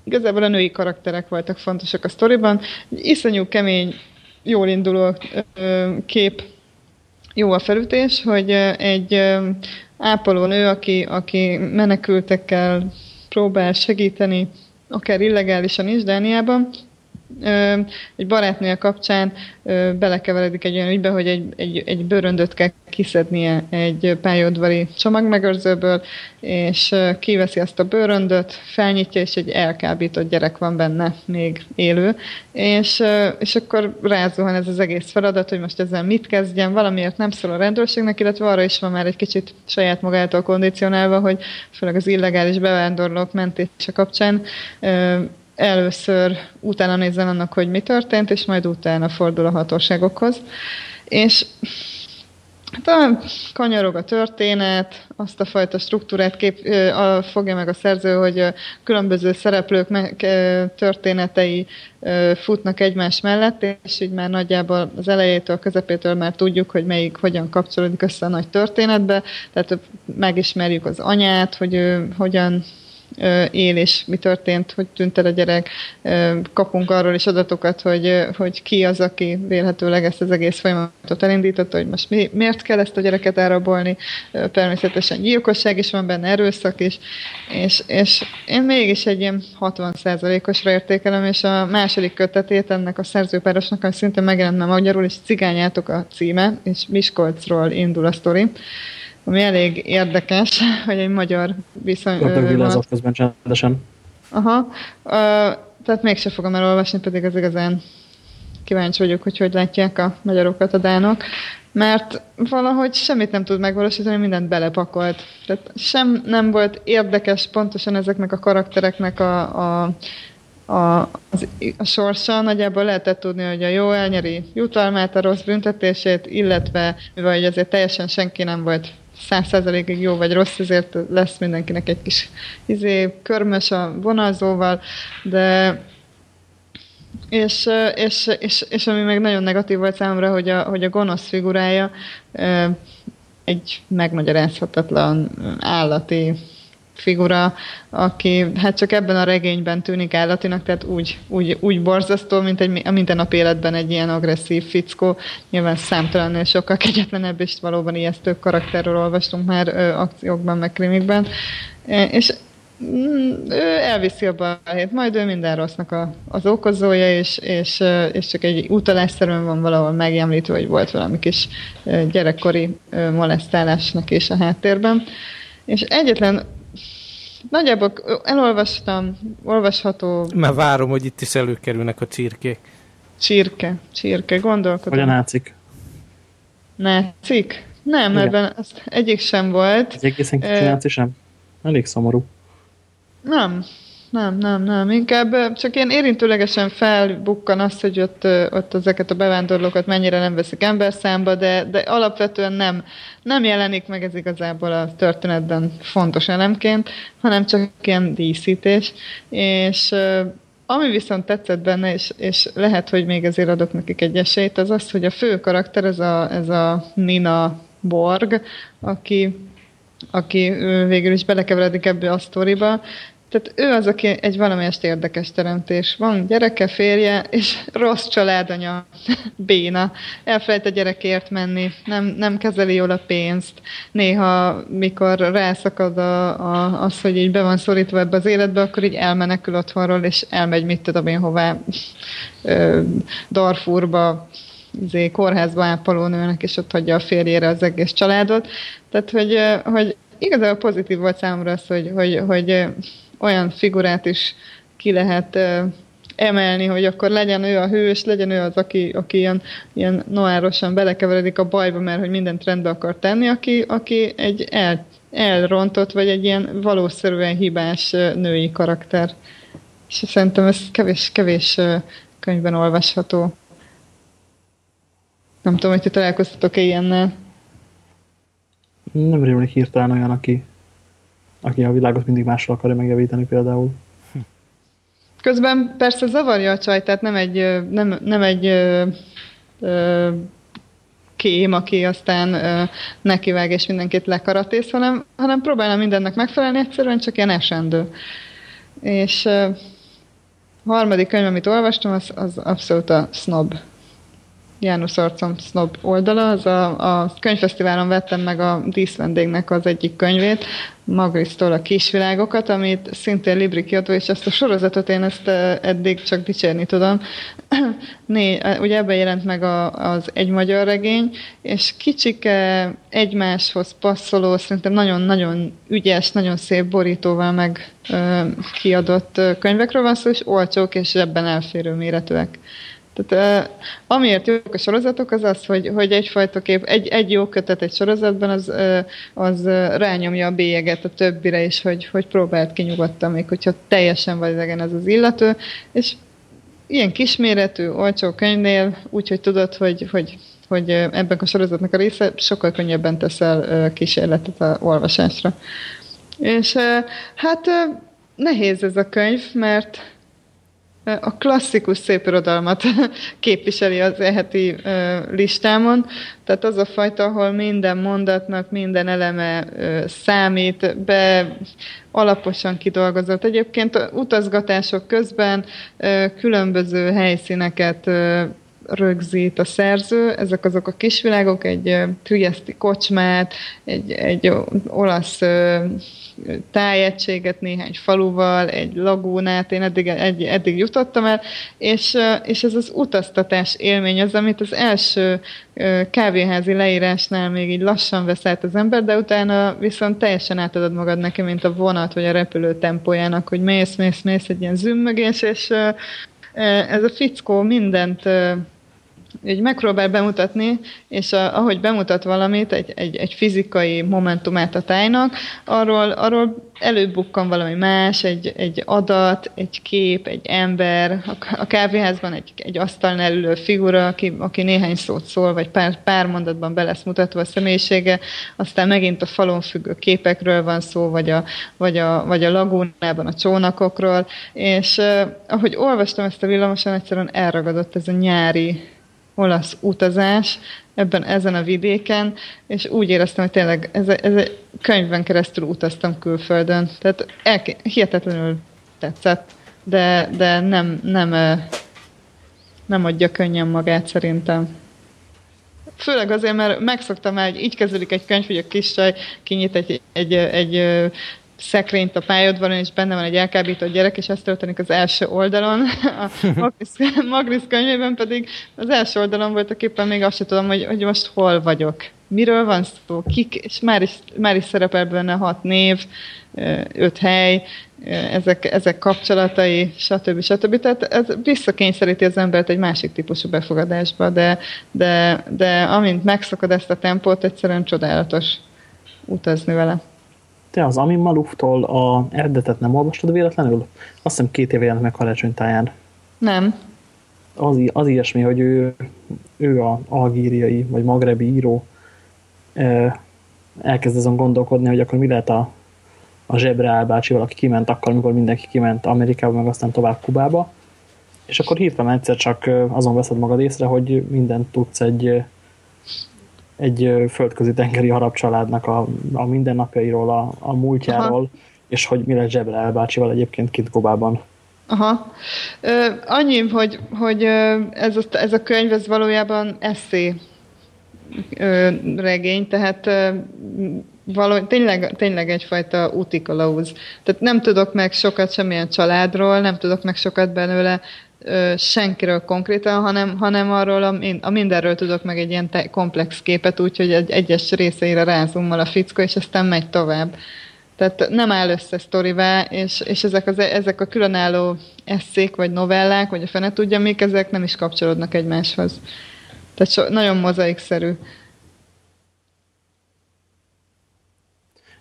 igazából a női karakterek voltak fontosak a sztoriban. Iszonyú kemény, jól induló kép, jó a felütés, hogy egy ápoló nő, aki, aki menekültekkel próbál segíteni, akár illegálisan is Dániában, egy barátnője kapcsán belekeveredik egy olyan ügybe, hogy egy, egy, egy bőröndöt kell kiszednie egy pályaudvari csomagmegőrzőből, és kiveszi azt a bőröndöt, felnyitja, és egy elkábított gyerek van benne még élő, és, és akkor rázuhan ez az egész feladat, hogy most ezzel mit kezdjen, valamiért nem szól a rendőrségnek, illetve arra is van már egy kicsit saját magától kondicionálva, hogy főleg az illegális bevándorlók mentése kapcsán először utána nézzen annak, hogy mi történt, és majd utána fordul a hatóságokhoz. És Hát kanyarog a történet, azt a fajta struktúrát kép, a, fogja meg a szerző, hogy különböző szereplők me, történetei futnak egymás mellett, és így már nagyjából az elejétől, közepétől már tudjuk, hogy melyik hogyan kapcsolódik össze a nagy történetbe, tehát megismerjük az anyát, hogy ő hogyan él, és mi történt, hogy tűnt el a gyerek. Kapunk arról is adatokat, hogy, hogy ki az, aki vélhetőleg ezt az egész folyamatot elindította, hogy most mi, miért kell ezt a gyereket elrabolni. Természetesen gyilkosság is van benne, erőszak is, és, és én mégis egy ilyen 60%-osra értékelem, és a második kötetét ennek a szerzőpárosnak, ami szintén megjelent már magyarul, és Cigányátok a címe, és Miskolcról indul a sztori ami elég érdekes, [LAUGHS] hogy egy magyar viszony... Köpög közben csendesen. Aha, uh, tehát mégse fogom elolvasni, pedig az igazán kíváncsi vagyok, hogy hogy látják a magyarokat a dánok, mert valahogy semmit nem tud megvalósítani, mindent belepakolt. Tehát sem nem volt érdekes pontosan ezeknek a karaktereknek a, a a, az, a sorsa nagyjából lehetett tudni, hogy a jó elnyeri jutalmát, a rossz büntetését, illetve mivel azért teljesen senki nem volt száz százalékig jó vagy rossz, ezért lesz mindenkinek egy kis izé, körmös a vonalzóval, de és, és, és, és ami meg nagyon negatív volt számomra, hogy a, hogy a gonosz figurája egy megmagyarázhatatlan állati figura, aki hát csak ebben a regényben tűnik állatinak, tehát úgy, úgy, úgy borzasztó, mint egy, a mindennapi életben egy ilyen agresszív fickó. Nyilván számtalan sokkal kegyetlenebb és valóban ijesztő karakterről olvastunk már ö, akciókban, meg krimikben. E, és mm, ő elviszi a balhét, majd ő minden rossznak a, az okozója, és, és, és csak egy utalásszerűen van valahol megemlítve, hogy volt valami kis gyerekkori molesztálásnak is a háttérben. És egyetlen Nagyjából elolvastam, olvasható... Már várom, hogy itt is előkerülnek a csirkék. Csirke, csirke, gondolkodom. Vagy a nácik. Nácik? Nem, Igen. ebben az egyik sem volt. Egy egészen kicsi náci sem? Elég szomorú. Nem. Nem, nem, nem. Inkább csak ilyen érintőlegesen felbukkan azt, hogy ott, ott ezeket a bevándorlókat mennyire nem veszik emberszámba, de, de alapvetően nem, nem jelenik meg ez igazából a történetben fontos elemként, hanem csak ilyen díszítés. És ami viszont tetszett benne, és, és lehet, hogy még ezért adok nekik egy esélyt, az az, hogy a fő karakter, ez a, ez a Nina Borg, aki, aki végül is belekeveredik ebbe a sztoriba, tehát ő az, aki egy valamelyest érdekes teremtés. Van gyereke, férje, és rossz családanya, [LAUGHS] béna. Elfelejt a gyerekért menni, nem, nem kezeli jól a pénzt. Néha, mikor rászakad a, a, az, hogy így be van szorítva ebbe az életbe, akkor így elmenekül otthonról, és elmegy, mit tudom én, hová, Darfurba, izé, kórházba ápolónőnek, és ott hagyja a férjére az egész családot. Tehát, hogy, hogy igazából pozitív volt számomra az, hogy, hogy, hogy olyan figurát is ki lehet emelni, hogy akkor legyen ő a hős, legyen ő az, aki, aki ilyen, ilyen noárosan belekeveredik a bajba, mert hogy mindent rendbe akar tenni, aki, aki egy el, elrontott, vagy egy ilyen valószerűen hibás női karakter. És szerintem ez kevés, kevés könyvben olvasható. Nem tudom, hogy ti találkoztatok-e ilyennel. Nem rémlik hirtelen olyan, aki aki a világot mindig mással akarja megjavítani például. Közben persze zavarja a csaj, tehát nem egy, nem, nem egy ö, ö, kém, aki aztán ö, nekivág és mindenkit lekaratész, hanem, hanem próbálna mindennek megfelelni, egyszerűen csak ilyen esendő. És ö, a harmadik könyv, amit olvastam, az, az abszolút a snob János Arcom Snob oldala, az a, a könyvfesztiválon vettem meg a díszvendégnek az egyik könyvét, Magrisztól a kisvilágokat, amit szintén Libri kiadó, és ezt a sorozatot én ezt eddig csak dicsérni tudom. [CLEARS THROAT] Né, ugye ebben jelent meg a, az egy magyar regény, és kicsike egymáshoz passzoló, szerintem nagyon-nagyon ügyes, nagyon szép borítóval meg ö, kiadott könyvekről van szó, és olcsók és ebben elférő méretűek. Tehát amiért jók a sorozatok, az az, hogy, hogy egyfajta kép, egy, egy jó kötet egy sorozatban, az, az rányomja a bélyeget a többire is, hogy, hogy próbált ki nyugodtan, még hogyha teljesen vagy idegen ez az illető, és ilyen kisméretű, olcsó könyvnél, úgyhogy tudod, hogy, hogy, hogy ebben a sorozatnak a része sokkal könnyebben teszel kísérletet a olvasásra. És hát nehéz ez a könyv, mert a klasszikus szépirodalmat [LAUGHS] képviseli az eheti listámon, tehát az a fajta, ahol minden mondatnak, minden eleme számít, be alaposan kidolgozott. Egyébként utazgatások közben különböző helyszíneket rögzít a szerző. Ezek azok a kisvilágok, egy Triesti kocsmát, egy, egy olasz tájegységet néhány faluval, egy lagúnát, én eddig, egy, eddig jutottam el, és, és ez az utaztatás élmény az, amit az első kávéházi leírásnál még így lassan vesz át az ember, de utána viszont teljesen átadod magad neki, mint a vonat vagy a repülő tempójának, hogy mész, mész, mész egy ilyen zümmögés, és ez a fickó mindent így megpróbál bemutatni, és a, ahogy bemutat valamit, egy, egy, egy fizikai momentumát a tájnak, arról, arról előbukkan valami más, egy, egy adat, egy kép, egy ember, a, a kávéházban egy, egy asztalnál ülő figura, aki, aki néhány szót szól, vagy pár, pár mondatban be lesz mutatva a személyisége, aztán megint a falon függő képekről van szó, vagy a, vagy a, vagy a lagúnában a csónakokról, és uh, ahogy olvastam ezt a villamosan, egyszerűen elragadott ez a nyári olasz utazás ebben, ezen a vidéken, és úgy éreztem, hogy tényleg ez, ez a könyvben keresztül utaztam külföldön. Tehát el, hihetetlenül tetszett, de, de nem, nem, nem adja könnyen magát szerintem. Főleg azért, mert megszoktam már, hogy így kezdődik egy könyv, hogy a kis csaj kinyit egy, egy, egy, egy szekrényt a pályadban, és benne van egy elkábított gyerek, és ez történik az első oldalon. [LAUGHS] A Magris, Magris könyvében pedig az első oldalon voltak éppen még azt sem tudom, hogy, hogy most hol vagyok. Miről van szó, kik, és már is, már is szerepel benne hat név, öt hely, ezek, ezek kapcsolatai, stb. stb. Tehát ez visszakényszeríti az embert egy másik típusú befogadásba, de, de, de amint megszakad ezt a tempót, egyszerűen csodálatos utazni vele. Te az Amin Maluftól a eredetet nem olvastad véletlenül? Azt hiszem két éve jelent meg karácsonytáján. Nem. Az, az ilyesmi, hogy ő, ő a algériai vagy magrebi író elkezd azon gondolkodni, hogy akkor mi lehet a, a zsebre álbácsival, aki kiment akkor, amikor mindenki kiment Amerikába, meg aztán tovább Kubába. És akkor hirtelen egyszer csak azon veszed magad észre, hogy mindent tudsz egy, egy földközi tengeri arab családnak a, a mindennapjairól, a, a múltjáról, Aha. és hogy mi lett Zsebre elbácsival egyébként kint Kubában. Aha. Ö, annyi, hogy, hogy ez, a, ez a könyv ez valójában eszé ö, regény, tehát ö, való, tényleg, tényleg egyfajta útikalauz. Tehát nem tudok meg sokat semmilyen családról, nem tudok meg sokat belőle ö, senkiről konkrétan, hanem, hanem arról a, a mindenről tudok meg egy ilyen te, komplex képet, úgyhogy egy egyes részeire rázummal a fickó, és aztán megy tovább. Tehát nem áll össze sztorivá, és, és ezek, az, ezek a különálló eszék, vagy novellák, vagy a fene tudja, még ezek nem is kapcsolódnak egymáshoz. Tehát so, nagyon mozaikszerű.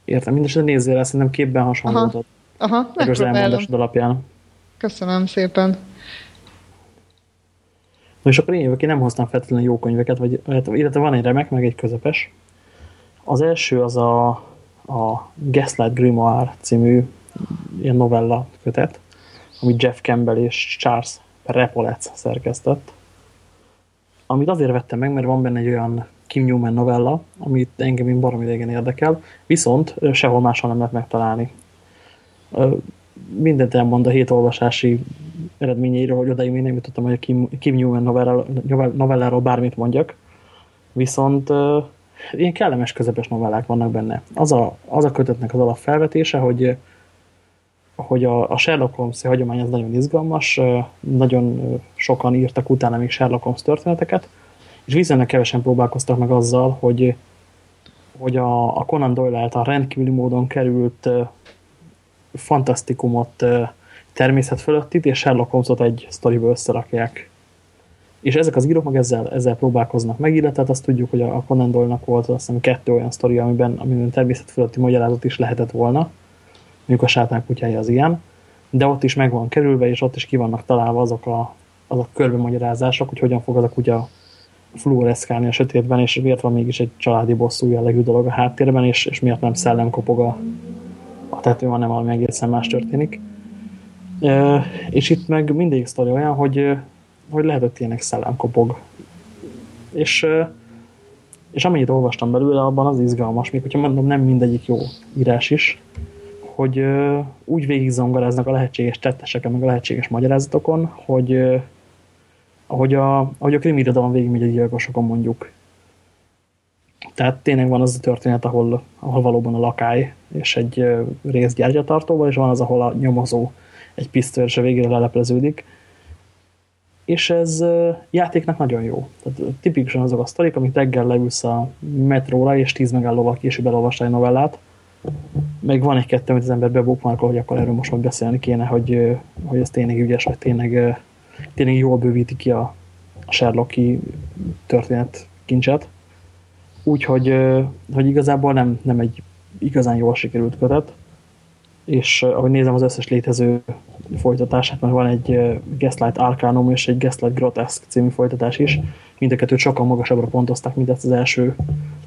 Értem, mindesetre nézzél rá, szerintem képben hasonlódott. Aha, Aha megpróbálom. Az alapján. Köszönöm szépen. És akkor én jövök, én nem hoztam feltétlenül jó könyveket, vagy, illetve van egy remek, meg egy közepes. Az első az a, a Gaslight Grimoire című ilyen novella kötet, amit Jeff Campbell és Charles Repolec szerkesztett amit azért vettem meg, mert van benne egy olyan Kim Newman novella, amit engem én barom idegen érdekel, viszont sehol máshol nem lehet megtalálni. Mindent elmond a hét olvasási eredményeiről, hogy odaig még nem jutottam, hogy a Kim, Kim Newman novelláról, bármit mondjak, viszont ilyen kellemes közepes novellák vannak benne. Az a, az a kötetnek az alapfelvetése, hogy hogy a, a Sherlock Holmes hagyomány az nagyon izgalmas, nagyon sokan írtak utána még Sherlock Holmes történeteket, és viszonylag kevesen próbálkoztak meg azzal, hogy, hogy a, a Conan Doyle által rendkívüli módon került fantasztikumot, természet fölöttit, és Sherlock Holmesot egy sztoriba összerakják. És ezek az írók meg ezzel, ezzel próbálkoznak meg, illetve azt tudjuk, hogy a Conan Doyle-nak volt azt hiszem kettő olyan sztori, amiben, amiben természet fölötti magyarázat is lehetett volna, mondjuk a sátán kutyája az ilyen, de ott is meg van kerülve, és ott is ki vannak találva azok a, azok a magyarázások, hogy hogyan fog az a kutya fluoreszkálni a sötétben, és miért van mégis egy családi bosszú jellegű dolog a háttérben, és, és miért nem szellem kopog a, tetőn, hanem valami egészen más történik. És itt meg mindig sztori olyan, hogy, hogy lehet, hogy tényleg szellem kopog. És, és amennyit olvastam belőle, abban az izgalmas, még hogyha mondom, nem mindegyik jó írás is, hogy úgy végig zongoráznak a lehetséges tetteseken, meg a lehetséges magyarázatokon, hogy ahogy a, ahogy a krimi irodalom végigmegy a gyilkosokon mondjuk. Tehát tényleg van az a történet, ahol, ahol valóban a lakály és egy rész gyertyatartóval, és van az, ahol a nyomozó egy pisztoly és a végére lelepleződik. És ez játéknak nagyon jó. Tehát tipikusan azok a sztorik, amit reggel leülsz a metróra, és tíz megállóval később elolvastál egy novellát, meg van egy-kettő, amit az ember bebukmarkol, hogy akkor erről most beszélni kéne, hogy, hogy ez tényleg ügyes, vagy tényleg, tényleg jól bővíti ki a, a Sherlocki történet kincset. Úgyhogy hogy igazából nem, nem egy igazán jól sikerült kötet, és ahogy nézem az összes létező folytatását, mert van egy Gaslight Arcanum és egy Gaslight Grotesque című folytatás is, mind a kettőt sokkal magasabbra pontozták, mint ezt az első,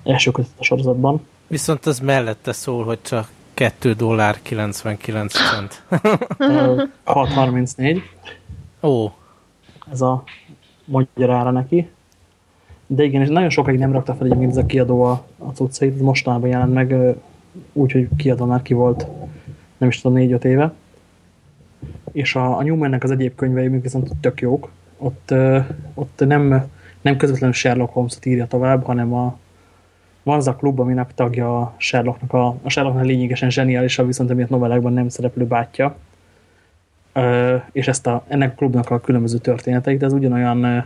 első kötet a sorozatban. Viszont az mellette szól, hogy csak 2 dollár 99 cent. [LAUGHS] [LAUGHS] 6.34. Ó. Ez a magyar ára neki. De igen, és nagyon sokáig nem rakta fel egyébként ez a kiadó a, a cuccait, mostanában jelent meg úgy, hogy kiadó már ki volt, nem is tudom, 4-5 éve. És a, a Newmannek az egyéb könyvei viszont tök jók. Ott, ott nem, nem közvetlenül Sherlock Holmes-ot írja tovább, hanem a, van az a klub, aminek tagja a Sherlocknak, a, a Sherlocknak lényegesen zseniálisabb, viszont emiatt novellákban nem szereplő bátyja. Ö, és ezt a, ennek a klubnak a különböző történeteit, ez ugyanolyan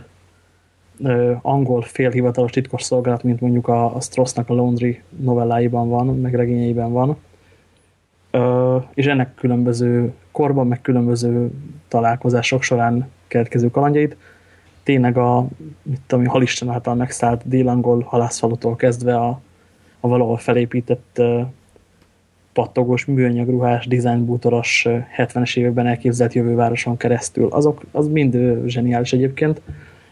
ö, angol félhivatalos titkos szolgálat, mint mondjuk a, a Strossnak a Laundry novelláiban van, meg regényeiben van. Ö, és ennek különböző korban, meg különböző találkozások során keletkező kalandjait tényleg a, mit tudom, hal Isten által megszállt délangol halászfalutól kezdve a, a valahol felépített uh, pattogós, műanyagruhás, dizájnbútoros 70-es években elképzelt jövővároson keresztül. Azok, az mind zseniális egyébként,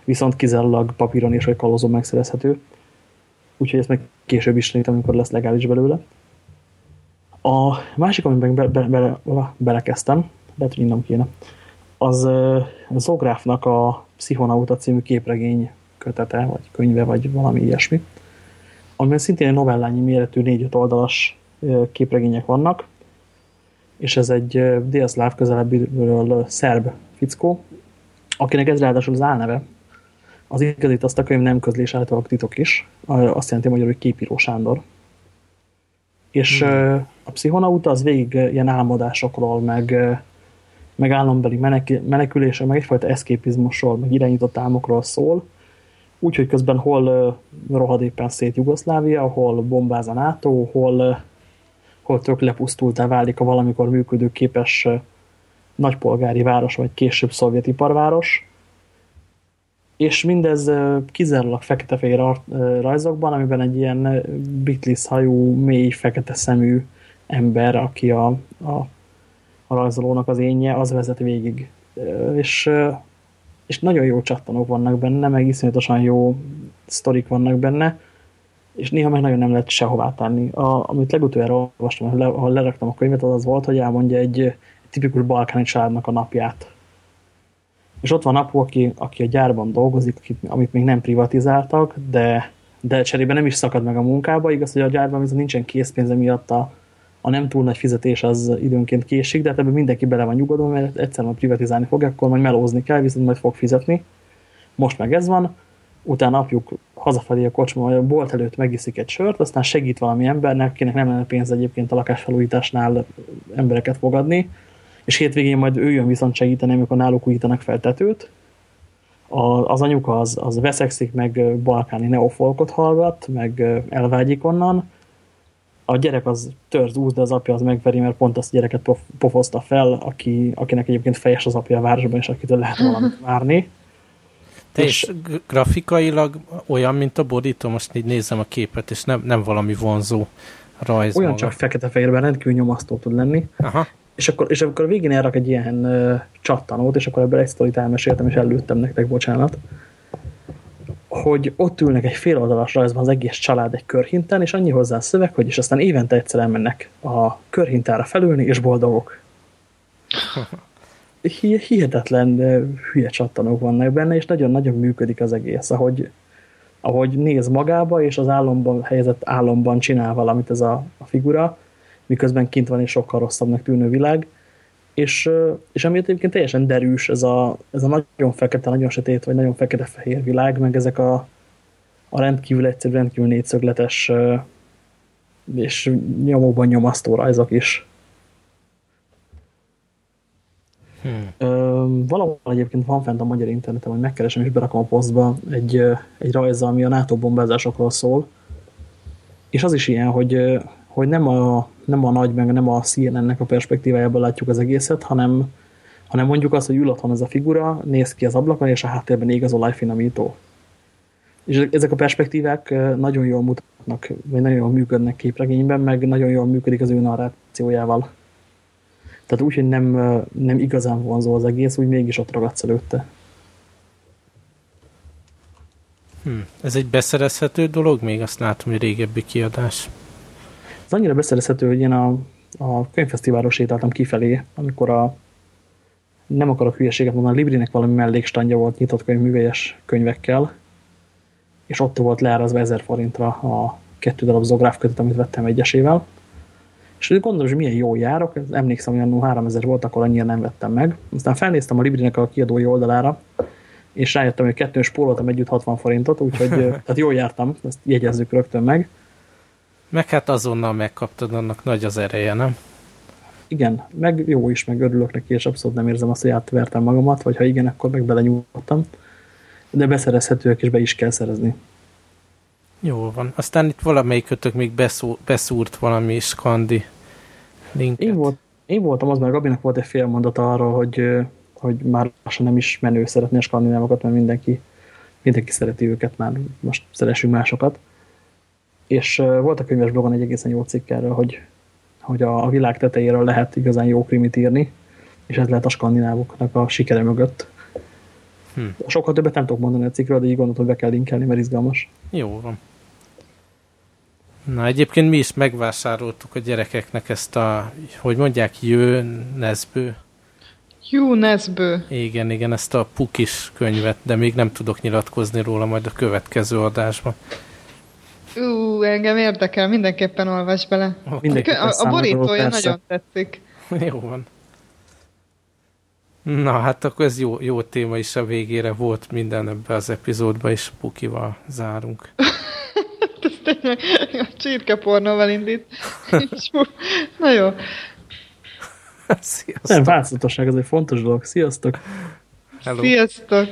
viszont kizárólag papíron és vagy kalózon megszerezhető. Úgyhogy ezt meg később is amikor lesz legális belőle. A másik, amiben be, be, be, be, belekezdtem, lehet, hogy innom kéne, az uh, Zográfnak a Pszichonauta című képregény kötete, vagy könyve, vagy valami ilyesmi, amiben szintén egy novellányi méretű négy oldalas képregények vannak, és ez egy délszláv közelebbiről szerb fickó, akinek ez ráadásul az álneve. Az igazit azt a könyv nem közlés által titok is, azt jelenti magyarul, hogy képíró Sándor. És hmm. a pszichonauta az végig ilyen álmodásokról, meg, meg álombeli menekülésről, meg egyfajta eszképizmusról, meg irányított álmokról szól, úgyhogy közben hol rohad éppen szét Jugoszlávia, hol bombáz a NATO, hol, hol tök lepusztultá válik a valamikor működőképes nagypolgári város, vagy később szovjet iparváros. És mindez kizárólag fekete-fehér rajzokban, amiben egy ilyen Beatles hajú, mély, fekete szemű ember, aki a, a, a rajzolónak az énje, az vezet végig. És és nagyon jó csattanók vannak benne, meg iszonyatosan jó sztorik vannak benne, és néha meg nagyon nem lehet sehová tenni. A, amit legutoljára olvastam, ahol, le, ahol leraktam a könyvet, az az volt, hogy elmondja egy, egy tipikus balkáni családnak a napját. És ott van apu, aki, aki a gyárban dolgozik, akit, amit még nem privatizáltak, de, de cserébe nem is szakad meg a munkába. Igaz, hogy a gyárban viszont nincsen készpénze miatt a, a nem túl nagy fizetés az időnként késik, de hát ebben mindenki bele van nyugodva, mert egyszer majd privatizálni fog, akkor majd melózni kell, viszont majd fog fizetni. Most meg ez van, utána apjuk hazafelé a kocsma, a bolt előtt megiszik egy sört, aztán segít valami embernek, akinek nem lenne pénz egyébként a lakásfelújításnál embereket fogadni, és hétvégén majd ő jön viszont segíteni, amikor náluk újítanak fel tetőt. A, az anyuka az, az veszekszik, meg balkáni neofolkot hallgat, meg elvágyik onnan, a gyerek az törz úsz, de az apja az megveri, mert pont azt a gyereket pof pofozta fel, aki, akinek egyébként fejes az apja a városban, és akitől lehet valamit várni. Te és grafikailag olyan, mint a borító, most így nézem a képet, és nem, nem valami vonzó rajz. Olyan maga. csak fekete-fehérben rendkívül nyomasztó tud lenni. Aha. És akkor, és akkor a végén elrak egy ilyen uh, csattanót, és akkor ebből egy sztorit elmeséltem, és előttem nektek, bocsánat hogy ott ülnek egy fél oldalas rajzban az egész család egy körhinten, és annyi hozzá a szöveg, hogy és aztán évente egyszer elmennek a körhintára felülni, és boldogok. [LAUGHS] Hihetetlen hülye csattanók vannak benne, és nagyon-nagyon működik az egész, ahogy, ahogy néz magába, és az álomban helyezett álomban csinál valamit ez a, a figura, miközben kint van és sokkal rosszabbnak tűnő világ, és, és amiért egyébként teljesen derűs ez a, ez a nagyon fekete, nagyon sötét, vagy nagyon fekete-fehér világ, meg ezek a, a rendkívül egyszerű, rendkívül négyszögletes és nyomokban nyomasztó rajzok is. Hmm. Ö, valahol egyébként van fent a magyar interneten, hogy megkeresem és berakom a posztba egy, egy rajz, ami a NATO bombázásokról szól. És az is ilyen, hogy, hogy nem a, nem a nagy, meg nem a CNN-nek a perspektívájából látjuk az egészet, hanem, hanem mondjuk azt, hogy ül otthon ez a figura, néz ki az ablakon, és a háttérben ég az olajfinomító. És ezek a perspektívák nagyon jól mutatnak, vagy nagyon jól működnek képregényben, meg nagyon jól működik az ő narrációjával. Tehát úgy, hogy nem, nem igazán vonzó az egész, úgy mégis ott ragadsz előtte. Hmm. Ez egy beszerezhető dolog? Még azt látom, hogy régebbi kiadás. Ez annyira beszerezhető, hogy én a, a könyvfesztiválról sétáltam kifelé, amikor a nem akarok hülyeséget mondani, a Librinek valami mellékstandja volt nyitott könyvművelyes könyvekkel, és ott volt leárazva 1000 forintra a kettő darab zográf kötet, amit vettem egyesével. És gondolom, hogy milyen jó járok, emlékszem, hogy annó 3000 volt, akkor annyira nem vettem meg. Aztán felnéztem a Librinek a kiadói oldalára, és rájöttem, hogy kettőn spóroltam együtt 60 forintot, úgyhogy [LAUGHS] tehát jól jártam, ezt jegyezzük rögtön meg. Meg hát azonnal megkaptad, annak nagy az ereje, nem? Igen, meg jó is, meg örülök neki, és abszolút nem érzem azt, hogy átvertem magamat, vagy ha igen, akkor meg belenyúltam. De beszerezhetőek, és be is kell szerezni. Jó van. Aztán itt valamelyikötök még beszú, beszúrt valami skandi linket. Én, volt, én voltam az, mert Gabinak volt egy fél mondata arról, hogy, hogy már lassan nem is menő szeretni a skandinávokat, mert mindenki, mindenki szereti őket, már most szeressünk másokat. És volt a könyves blogon egy egészen jó cikk erről, hogy, hogy a, világ tetejéről lehet igazán jó krimit írni, és ez lehet a skandinávoknak a sikere mögött. Hm. Sokkal többet nem tudok mondani a cikkről, de így gondoltam, hogy be kell linkelni, mert izgalmas. Jó van. Na egyébként mi is megvásároltuk a gyerekeknek ezt a, hogy mondják, jő, nezbő. Jó nezbő. Igen, igen, ezt a pukis könyvet, de még nem tudok nyilatkozni róla majd a következő adásban. Ú, engem érdekel, mindenképpen olvas bele. Mindenképpen a, a borítója nagyon tetszik. [LAUGHS] Jó van. Na, hát akkor ez jó, jó téma is a végére volt minden ebbe az epizódba, és Pukival zárunk. [LAUGHS] ez tényleg a csirkepornóval indít. [LAUGHS] Na jó. Sziasztok. Nem, változatosság, ez egy fontos dolog. Sziasztok! Hello. Sziasztok!